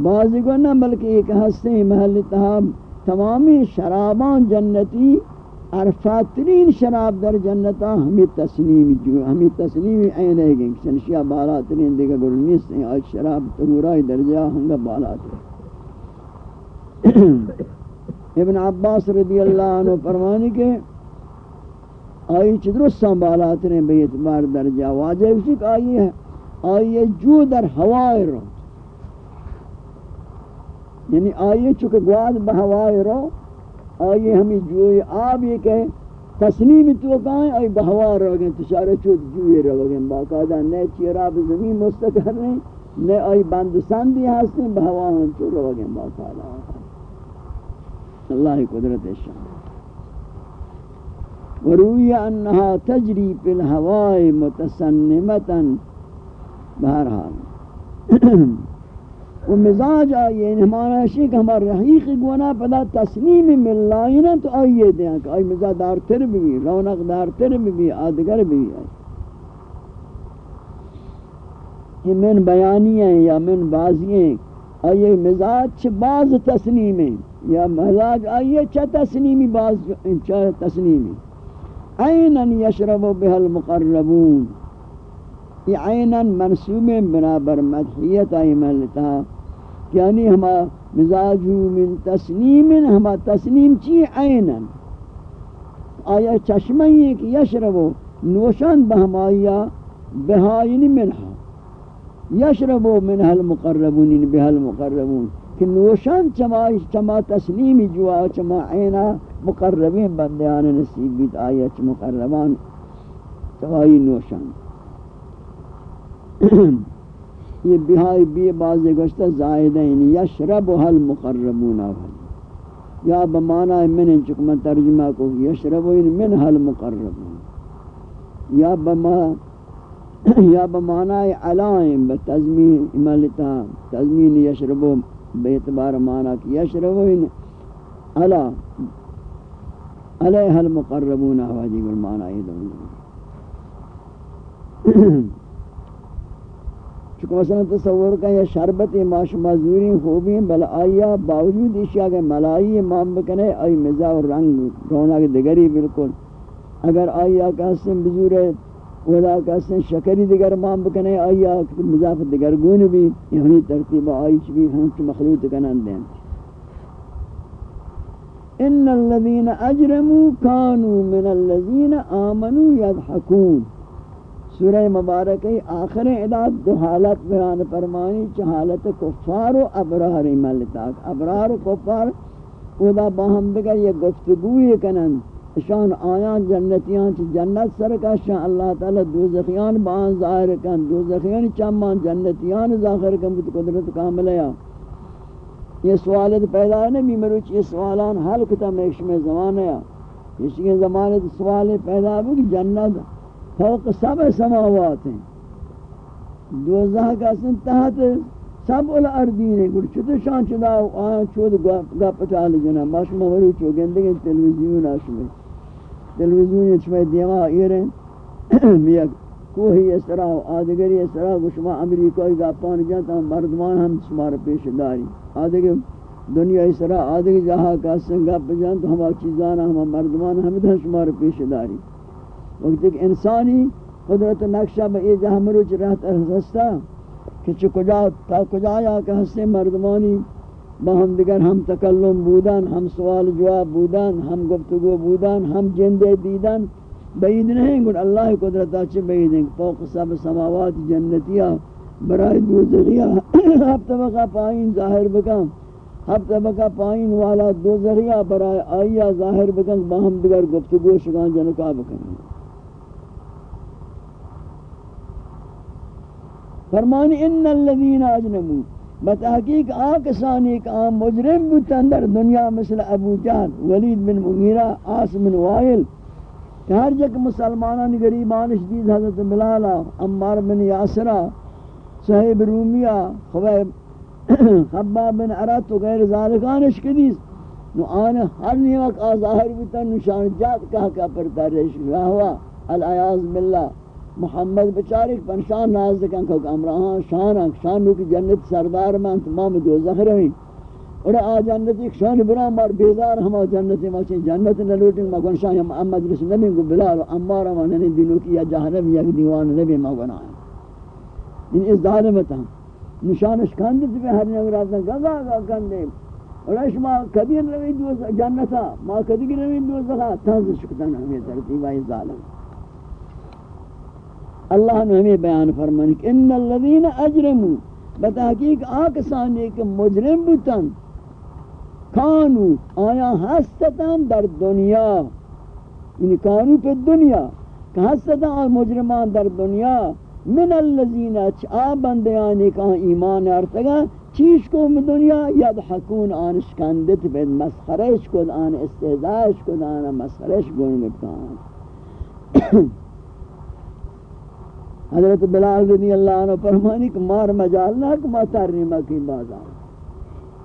بعضی کو نہ بلکہ ایک ہستے محل تہاب تمامی شرابان جنتی، عرفاترین شراب در جنتا ہمیں تسلیم جو ہمیں تسلیم عین ہے کہ چنشیہ بالا ترین دیکھا گل نیست ہیں آج شراب تہورائی درجہ ہنگا بالا ترین ابن عباس رضی اللہ عنہ فرمانی کے آئی چدرست سنبالات نے بے اعتبار درجہ واجہ اسی کہ آئی ہے آئیے جو در ہوائے رو۔ یعنی آئیے چکہ گواد بہوائے رو آئیے ہمیں جوئی آب یہ کہ تسنیم تو کہیں، آئی بہوار رو گئے تشارے چود جوئی رو گئے۔ باقاعدہ نئے چیراب زمین مستقر نہیں نئے آئی بند سندی ہستیں بہوار ہم تو رو گئے، باقاعدہ۔ اللہ قدرت شان۔ وروی انہا تجری پی الہوائی متسنمتا بہرحال۔ و مزاج آئیے یعنی ہمارا شک ہمارا رحیق گونا پدا تسلیم ملائینا تو آئیے دیں کہ آئی مزاج دار تر بھی رونق دار تر بھی آدگر بھی آئی۔ یہ من بیانی ہیں یا من بازی ہیں، آئیے مزاج چھ باز تسلیم ہیں، یا مزاج آئیے چھ تسلیمی باز، چھ تسلیمی۔ عینن یشرب بها المقربون. یہ عینن منصوب بنابر مدحیت آئی ملتا یعنی ہما مزاج من تسنیم، ہما تسنیم چی عینن آیا چشمہ یہ کہ یشربو نوشان بہمایا بہائن یعنی منہا؟ یشربو منہ المقربون یعنی بها المقربون، کہ نوشان چما چما تسلیمی جوا، چما عینا مقربین بندیان نصیب بیت آیت مقربان چوائی نوشان۔ یہ بہائی بی باز گوشتا زائدین، یشربها المقربون آوال یا بمانا من چکم ترجمہ کو یشربون منها المقربون۔ یا بما، یا بمانا علائم، بتزمین امالتا تزمین یشربو بیعتبار مانا کی یشربون علا علیہ المقربون، آوازی بالمانا یہ دون چکہ مثلا تصور کا یہ شربت ماش مزوری خوبی، بل آیا باوجود اشیاء کے ملائی امام بکنے، آئی مزا و رنگ رونا کے دگری بالکل۔ اگر آیا کا بزور، ودا کا شکری دگر امام بکنے، آیا مضافت دگر گون بھی یعنی ترتیب آئیچ بھی ہم کی مخلوط کنن دیں ان الذين اجرموا كانوا من الذين امنوا يضحكون۔ سورہ مبارک آخر اعداد دو حالت بیان فرمانی چ حالت کفار و ابرار ملتاک ابرار و کفار خدا باہم دیگر یہ گفتگو یہ کنن۔ شان آیان جنتیان چ جنت سر کا شان اللہ تعالی دوزخیان بان ظاہر کن۔ دوزخیان چمان جنتیان ظاہر کن قدرت کامل ہے یہ سوالت پیدا نہیں مروچ یہ سوالان حل کتا میکش میں زمان ہے۔ اس کے زمانے سوال پیدا ہو کہ جنت فوق سب سماوات ہیں۔ دوزہ کا سن تحت سب الارضین ہیں۔ گوڑ چھتے شان چدا آیا چود گا پچال جنا۔ ماشو مورو چو گندگی تلویزیون آشمے۔ تلویزیون چمے دیما ایرن میا کوہی اس طرح آدگری اس طرح گوشما امریکای گا پان جانتا مردمان ہم شمار پیش داری آدگر دنیا اس طرح آدگر جہاں کا سنگا پجان تو ہما چیزانا ہما مردمان ہم دن شمار پیش داری وقت ایک انسانی قدرت نقشہ با یہ جہاں مروچ رہتا رسستا کہ چو کجا، تا کجا یا کہ ہستے مردمانی۔ با ہم دیگر ہم تکلم بودن، ہم سوال جواب بودن، ہم گفتگو بودن، ہم جندے دیدن۔ بعید نہیں گل اللہ قدرت اچھے بعید ہیں۔ فوق سب سماوات جنتیہ برائے دوزخیہ ہب طبقہ پائین ظاہر بکم ہب طبقہ پائین والا دوزخیہ برائے آئیہ ظاہر بکم باہم دیگر گفتگو شکان جنکا بکم فرمان ان الذين اجنبوا بتحقیق آکسان ایک آم مجرم بودتن در دنیا مثل ابو جہل، ولید بن مغیرہ آسم بن وائل۔ کہ ہر جگہ مسلمانان غریبان شدید حضرت بلالا عمار بن یاسرہ صحیب رومیہ خبیب خباب بن عرط و غیر ذالکان اشکدیس نو آن ہر نیوک آظاہر بودتن نشان جات کہا کہا پر ترش ہوا العیاض باللہ محمد بچارک پنشان ناز دکن کہ امرہاں شان شان کی جنت سردار من، تمام دو زخر ہیں اور آ جنت ایک شان برا مار بیزار ہم جنت ما چھ جنت نہ لوٹیں ما گن شان محمد رسول نبی کو بلال عمار ما نے دلوں کی یا جہنم یک دیوان نبی ما گنا ان اس ظالمت نشانش کند جی بھی ہر نے راز گزا گا کندے۔ اور اس ما کبیر روی دو جنتا، ما کبیر روی دو زخا تاز شکتن ہمیں ترتیب ظالم۔ اللہ نے ہمیں بیان فرمانی کہ ان الذین اجرموا۔ بتحقیق آکسانی کہ مجرم بتن۔ کانو آیا ہستتن در دنیا یعنی کانو پہ دنیا، کہ ہستتن مجرمان در دنیا، من الذین چا بندیانی کہ ایمان ارتگا، چیش کو دنیا، ید حکون آنش کندت بید مسخرش کد آن استهزاش کد آن مسخرش گون گفتان. حضرت بلال رضی اللہ عنہ فرمانی کہ مار مجال نہ، کہ ما ترنیمہ کی بازار.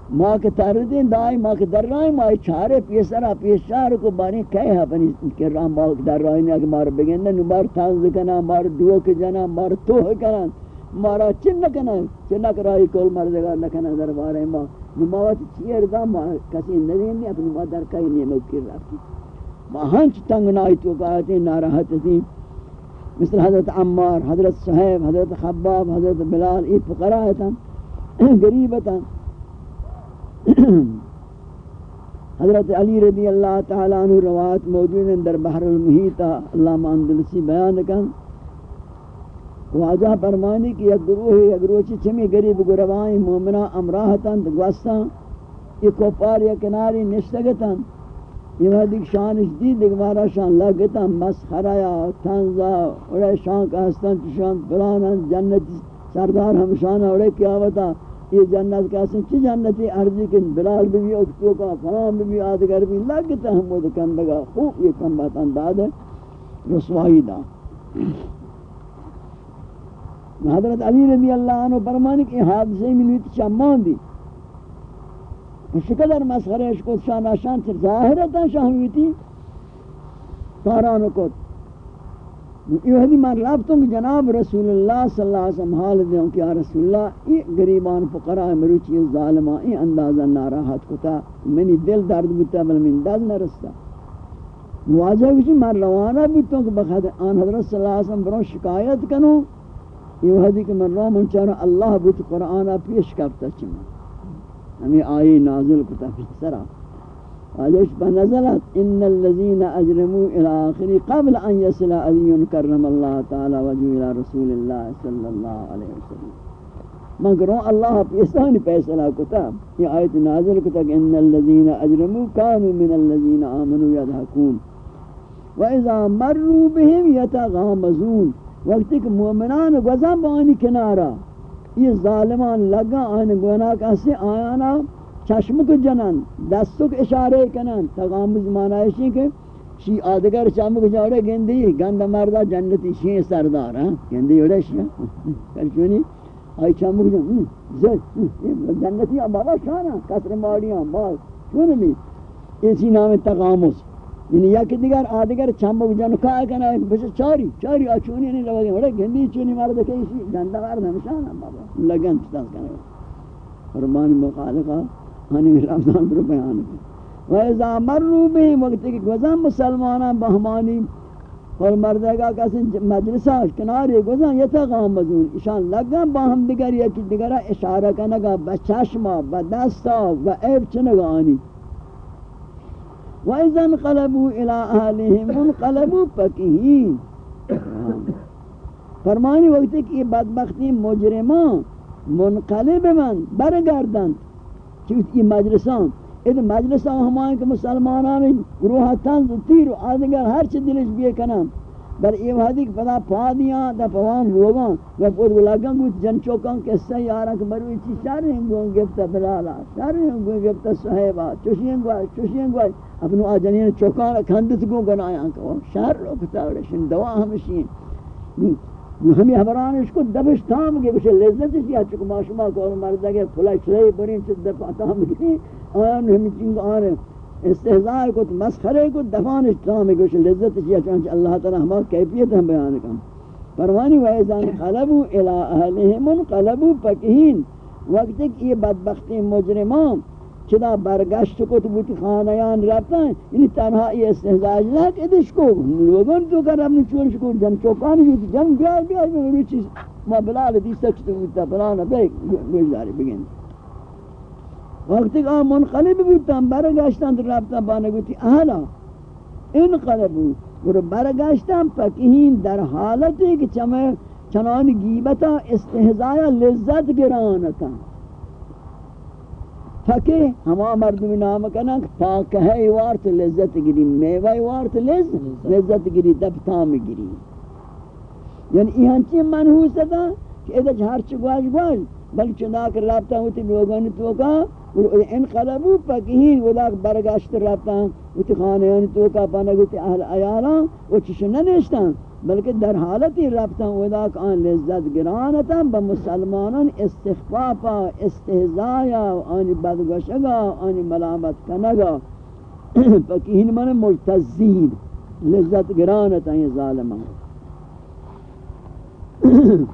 ما کے تردیں دائی، ما کے در رائیں ما چارے پیسرا پیشار کو بانی کہے ہیں اپنی کہ رام باق در رائیں کہ مار بگندہ نو مار تانز کنا مار دوک جنا مار توہ کنا مارا چن کنا چن کرائی کول مار مردگار نکنا در بارے ما. نو ماوات چیر دا ما کسی ندین نہیں اپنی ما در کئی نیمو کر رکھتی ما ہنچ تنگ نائی تو کہتے ناراحت تھی مثل حضرت عمار، حضرت صحیب، حضرت خباب، حضرت بلال یہ فقراء تھا غریبتا حضرت علی رضی اللہ تعالی عنہ روایت موجود ہیں در بحر المحیطہ اللہ اندلسی بیان کن۔ واجہ فرمانی کہ یک گروہ یک گروہ چمی غریب گروائیں مومنہ امراہتاں دگوستاں یہ کوپار یا کناری نشتگتاں۔ یہ وحدی شانش دی دیکھ مارا شان لگتا مسخریا تنزا اڑے شان کا ہستن چشان فلانا جنت سردار ہمشان اڑے کیا یہ جنت کا ہستن چی جنتی عرضی کن بلال بھی اکتو کا فلان بھی آدگر بھی لگتا ہم وہ دکن لگا۔ خوب یہ کم بات انداد ہے۔ رسوائی دا۔ حضرت علی رضی اللہ عنہ فرمانی کہ حادثے میں نویت چمان دی۔ شکدر مسخرش کت شان آشان تر ظاہرتا شاہویتی تاران کت۔ یہ حدی من رابطوں کہ جناب رسول اللہ صلی اللہ علیہ وسلم حال دیوں کہ یا رسول اللہ، یہ گریبان فقراء، مروچی ظالمہ یہ اندازہ ناراحت کتا، منی دل درد بتا بل من دل نرستا۔ مواجہ کچھ من روانہ بتا کہ بخد آن حضرت صلی اللہ علیہ وسلم برون شکایت کنو یہ حدی کہ من رو منچارا اللہ بت قرآنہ پیش کرتا چمان ہمیں آئی نازل کتا فی سرا۔ آجوش پہ ان الذین اجرموا الى آخری قبل ان يسل علی کرم اللہ تعالی وجو الى رسول اللہ صلی اللہ علیہ وسلم. مگروں اللہ پیسانی پیسلا کتا، یہ آیت نازل کتا کہ ان الذین اجرموا كانوا من الذین آمنوا يدحکون وَإِذَا مَرُّوا بِهِمْ يَتَغَامَزُونَ. وقت کہ مومنان گزا بانی کنارا، یہ ظالمان لگا آن گناہ کسی آیانا چشم کو جنن دستو کو اشارے کنن تغامز معنی کہ شی آدگر چشم کو جاڑے گندی، گند مردہ جنتی شی سردار ہاں؟ گندی اڑے شی ہاں؟ کلچونی آئی چشم کو زد جنتی بابا شانا کسر ماڑیاں باز چون بھی اسی نام تغامز یعنی یک دیگر آدگر چمبو جنو کہا کنا؟ بس چاری چاری اچونی نہیں لگے بڑے گندی چونی مرد کے اسی گندا وار نشان بابا، لگن تاس کنا۔ فرمان مخالفہ ہنی رمضان در بیان و اذا مروا به وقت کہ گزم مسلمانان بہمانی اور مردگا کسی مجلسہ کنارے گزن یتغامزون اشان لگا باہم دیگر، یکی دیگر اشارہ کنگا بچشمہ بدستا و عیب چنگانی وَإِذَا انْقَلَبُوا إِلَىٰ أَهْلِهِمْ مُنْقَلَبُوا فَكِهِينَ فرمانی وقت کہ بدبختی مجرمان منقلب من برگردن چونکہ یہ مجلسان یہ مجلسان ہمائیں کہ مسلمانان گروہ تنز تیر و آدھگر ہر چی دلش بیے کنن بل یہ وحدی کہ پدا پا پادیاں، دا پوان لوگاں و پود گلاگاں گوت جن چوکاں کسا یاراں کہ مروی چی شر ہیں گویں گفتا بلالا، شر ہیں گویں گفتا صحیبہ چوشی ہیں گوائے چوشی ہیں گوائے اپنو آجنین چوکاں کھندت گو گنایاں کہ شر رو کتا شن، دوا ہمشی ہیں ہمیں حبرانش کو دبش تام گے کچھ لذت اسی ہے چکو معاشمہ کو مردہ گے پھلائی چلے برین چھ دفع تام گے آیان ہمیں چنگ آرے استہزاء کو مسخرے کو دفان اسلام کو لذت کیا چانچہ اللہ تعالی ہم کیفیت ہم بیان کم پروانی ویزان قلبو الى اہلہم قلبو پکہین وقت کہ یہ بدبختی مجرمان چلا برگشت کو تو بوتی خانیان رفتن؟ این تنها ای استهزاء نه ادش کو لوگون تو کرم چون شکو جم چوکان جم جم بیا بیا بیا چیز. ما بلال دی سکت بود. تا فلان بیگ گزاری بگین وقتی که منقلب بودم برگشتن رفتن با گوتی اهلا. این قلب بود. برو پک این در حالتی که چمه چنان گیبتا استهزای لذت گرانتا فکہ ہما مردمی نام کنک فاکہ وارت لذت گری، میوہ وارت لذت لذت گری، دبتام گری۔ یعنی یہ ہنچی منحوس تھا کہ ادھا جھار چگواش گواش بل چناک رابطہ ہوتی لوگوں لوگانی توکا انقلبو پکہین ودا برگشت رابطہ ہوتی خانے خانیانی توکا، پانگوتی اہل ایالا وہ چشنہ نشتاں بلکہ در حالتی ربطا ودا کان لذت گرانتا با مسلمانان استخفافا استحضایا آنی بدگوشگا آنی ملامت کنگا. فکین من ملتزین لذت گرانتا یہ ظالمان.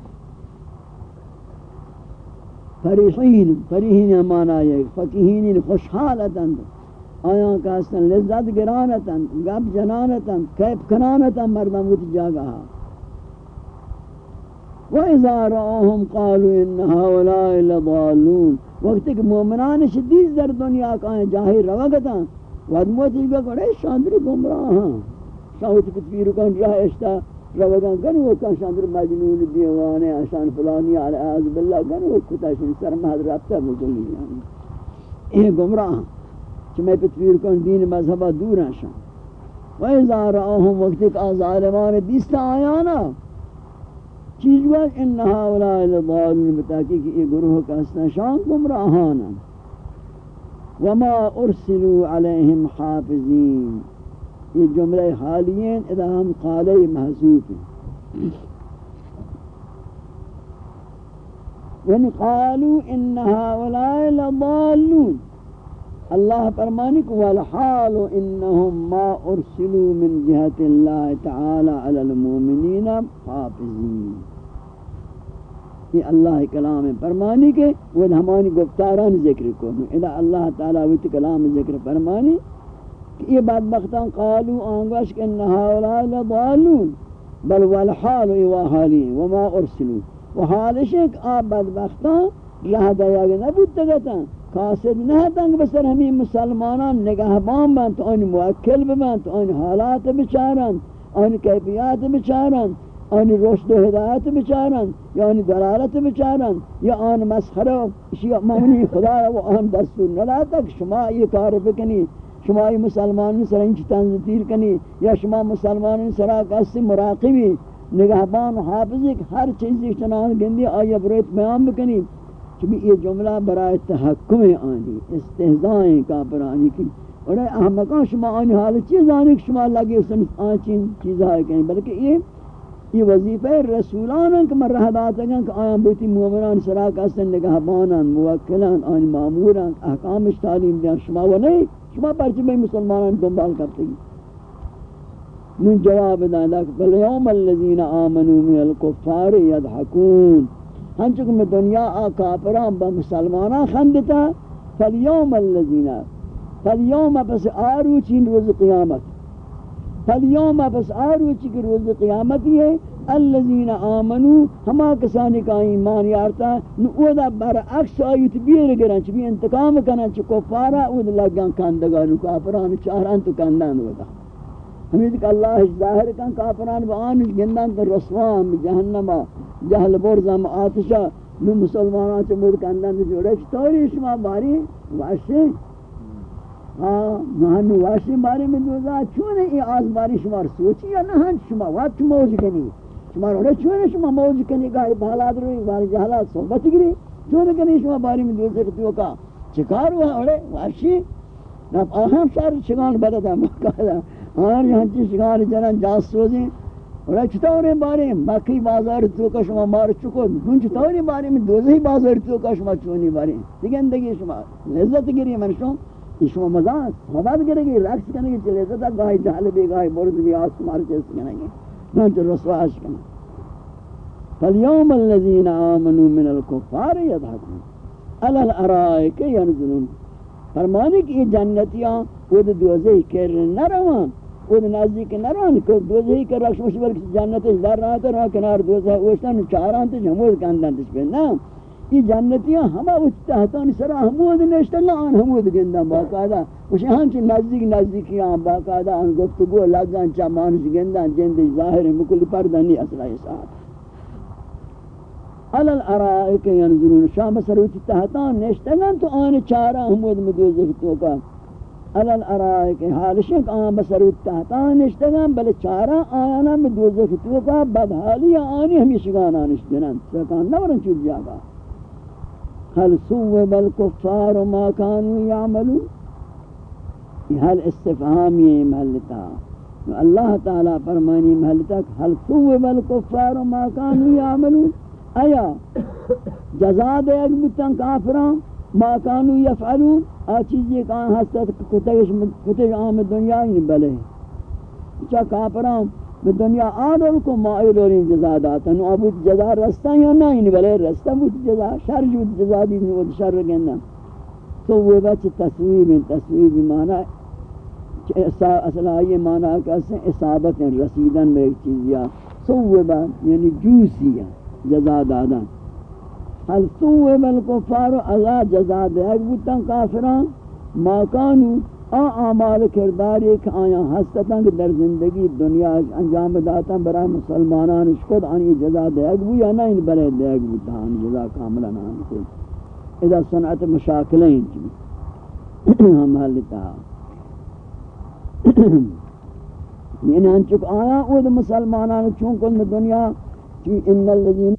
فریحین فریحین مانا یہ فکیہین خوشحالتا آیاں کا استن لذت گرانتاں گب جنانتاں کیپ کنانتاں مردم وچ جاگا وَإِذَا رَأَوْهُمْ قَالُوا إِنَّ هَؤُلَاءِ لَضَالُونَ۔ وقت کہ مومنان شدید در دنیا کا ہیں جاہر روگتاں وادموت جگہ کڑے شاندر گمراہ ہاں شاہوت پتفیر کن راہ اشتا روگاں گن وہ کن شاندر مجنون دیوانے، آشان فلانی علیہ عز باللہ گن وہ کتا کتاشن سرمہد رابطہ بکلی یہ گمراہ ہاں چمیں پتویر کن دین مذہبہ دور ہیں شان وَإِذَا رَأَوْهُمْ وَقْتِ کا ظالمان دیستا آیانا۔ چیز وہ انہا اولائی لضالین بتاکی کہ یہ گروہ کا اسنا شان گمراہانا۔ وَمَا أُرْسِلُوا عَلَيْهِمْ حَافِظِينَ۔ یہ جملہ حالین اذا ہم قالے محضوب ہیں۔ وَنِ قَالُوا إِنَّهَا أُولَئِ لَضَالُونَ۔ اللہ فرمانی کو والحال انہم ما ارسلوا من جہت اللہ تعالی علی المومنین حافظین۔ یہ اللہ کلام فرمانی کے وہ ہمانی گفتاران ذکر کو۔ اذا اللہ تعالی وہ کلام ذکر فرمانی کہ یہ بدبختان قالوا انگوش کہ انہا اولا لضالون، بل والحال ایوا وما ارسلوا وحالش ایک آب بدبختان رہ دیا نبود تگتا قاصد نہ تنگ بسر ہمیں مسلمانان نگاہ بام بند تو ان موکل بند تو ان حالات بچارن ان کیفیات بچارن ان رشد و ہدایت بچارن، یا ان دلالت بچارن، یا ان مسخرہ شیعہ مہنی خدا و ان دستور نلا تک شما یہ کار بکنی، شما یہ مسلمان سر انچ تنظیر کنی، یا شما مسلمان سر کسی مراقبی نگہبان حافظی ہر چیزی چنان گندی، آیا بریت بیان بکنی؟ چبی یہ جملہ برای تحکم آنی استہزائیں کافرانی کی۔ اور احمقان شما آنی حال چیز آنی کہ شما لگے سن آنچین چیزہاں کہیں، بلکہ یہ یہ وظیفہ رسولان ہیں کہ من رہ داتا گا کہ آیاں بیتی مومنان سراک اصلا نگاہ بانان موکلان، آنی معموران احکامش تعلیم دیا شما و نہیں، شما پرچہ مسلمانان دنبال کرتے گی من جواب دانا کہ فَلْيَوْمَ الَّذِينَ آمَنُوا مِنَ الْكُفَّارِ يَدْحَكُونَ ہنچک میں دنیا آ کافران با مسلمانان خندتا فالیوم اللذین فالیوم پس آروچی روز قیامت۔ فالیوم پس آروچی کی روز قیامت ہے۔ اللذین آمنو ہما کسانی کا ایمان یارتا، نو دا برعکس آیت بیر گرن، چی بھی انتقام کنن، چی کفارا او دا لگن کندگا نو کافران چاران تو کندن او دا۔ ہمیں کہ اللہ ظاہر کن، کافران با آن گندن کن، رسوان جہنمہ جہل برزم آتشا، نو مسلمانان چه مور جوڑے چطوری شما باری واشی؟ ہاں نو واشی باری میں دوزا چونے ای آز باری شما سوچی یا نہن؟ شما وقت موج کنی، شما روڑے چونے شما موج کنی، گاہی بحالات روی باری جہلات صحبت گری چونے کنی شما باری میں دوزا کتو کا، چکار ہوا اوڑے؟ واشی؟ نب آہم شار چگان بدتا، مکالا آر یہاں چی شکار جنان جاس سوزیں اور چطوری بارے مکی بازار تو کا شما مار چکو ہن چطوری بارے میں دوزہی بازار تو کا شما چونی بارے دیگه اندگی شما لذت گیری من شما یہ شما مزہ مدد کرے گی رقص کرنے کی چلے تو گاہی جہل بھی گاہی برد بھی آس مار کے کرنے گے نہ تو رسواش کرنا فاليوم الذين آمنوا من الكفار يضحكون على الارائك ينزلون فرمانے کہ یہ جنتیاں وہ دوزہی کر نہ روان خود نزدیک نران کہ دوزہی کر رکش مش بلکہ جنت در رہا تھا رہا کنار دوزہ اوشتن چاران تش ہمود کندن تش پہ نا یہ جنتیاں ہما اچ تحتان سرا حمود نشتن آن حمود گندن باقاعدہ وشی ہنچ نزدیک نزدیکی آن باقاعدہ آن گفتگو لگن چا مانش گندن جند ظاہر مکل پردنی اصلا حساب علل ارائک ینظرون. شام سروتی تحتان نشتگن تو آن چارا حمود مدوزک تو کا علل ارائک حالشک آن بسروت تحتان نشتگن بل چارا آیانا مدوزک تو کا بدحالی آنی ہمیشگانا نشتگن سکان نورن چود جاگا۔ هل صوب الكفار ما كانوا يعملون هل استفهامي محلتا۔ اللہ تعالی فرمانی محلتا هل صوب الكفار ما كانوا يعملون ایا جزا دے اگ بتن کافران ما كانوا يفعلون آ چیزی کان ہستت کتش کتش عام دنیا ہی بلے۔ چا کافران به دنیا آدم کو مائل اور جزا داتا نو ابو جزا رستہ یا نہیں بلے۔ رستہ بود جزا، شر جو جزا دی نو شر گندا تو وہ بچ تصویب تصویب معنی اصلا یہ معنی کہ اصابت رسیدن میں ایک چیز یا۔ صوبا یعنی جوسیا جزا دادن۔ هل صوب الكفار اذا جزا دے بوتن کافران؟ ما کانوا آ اعمال کردار ایک آیا ہستتاں کہ در زندگی دنیا انجام داتا برای مسلمانان شکد آنی جزا دے دیگ بو یا نہیں برای دیگ بو تا آنی جزا کاملا نام کو اذا صنعت مشاکلیں چی؟ ہم حلتا یعنی انچک آیا او مسلمانان چونکن دنیا چون ان اللذین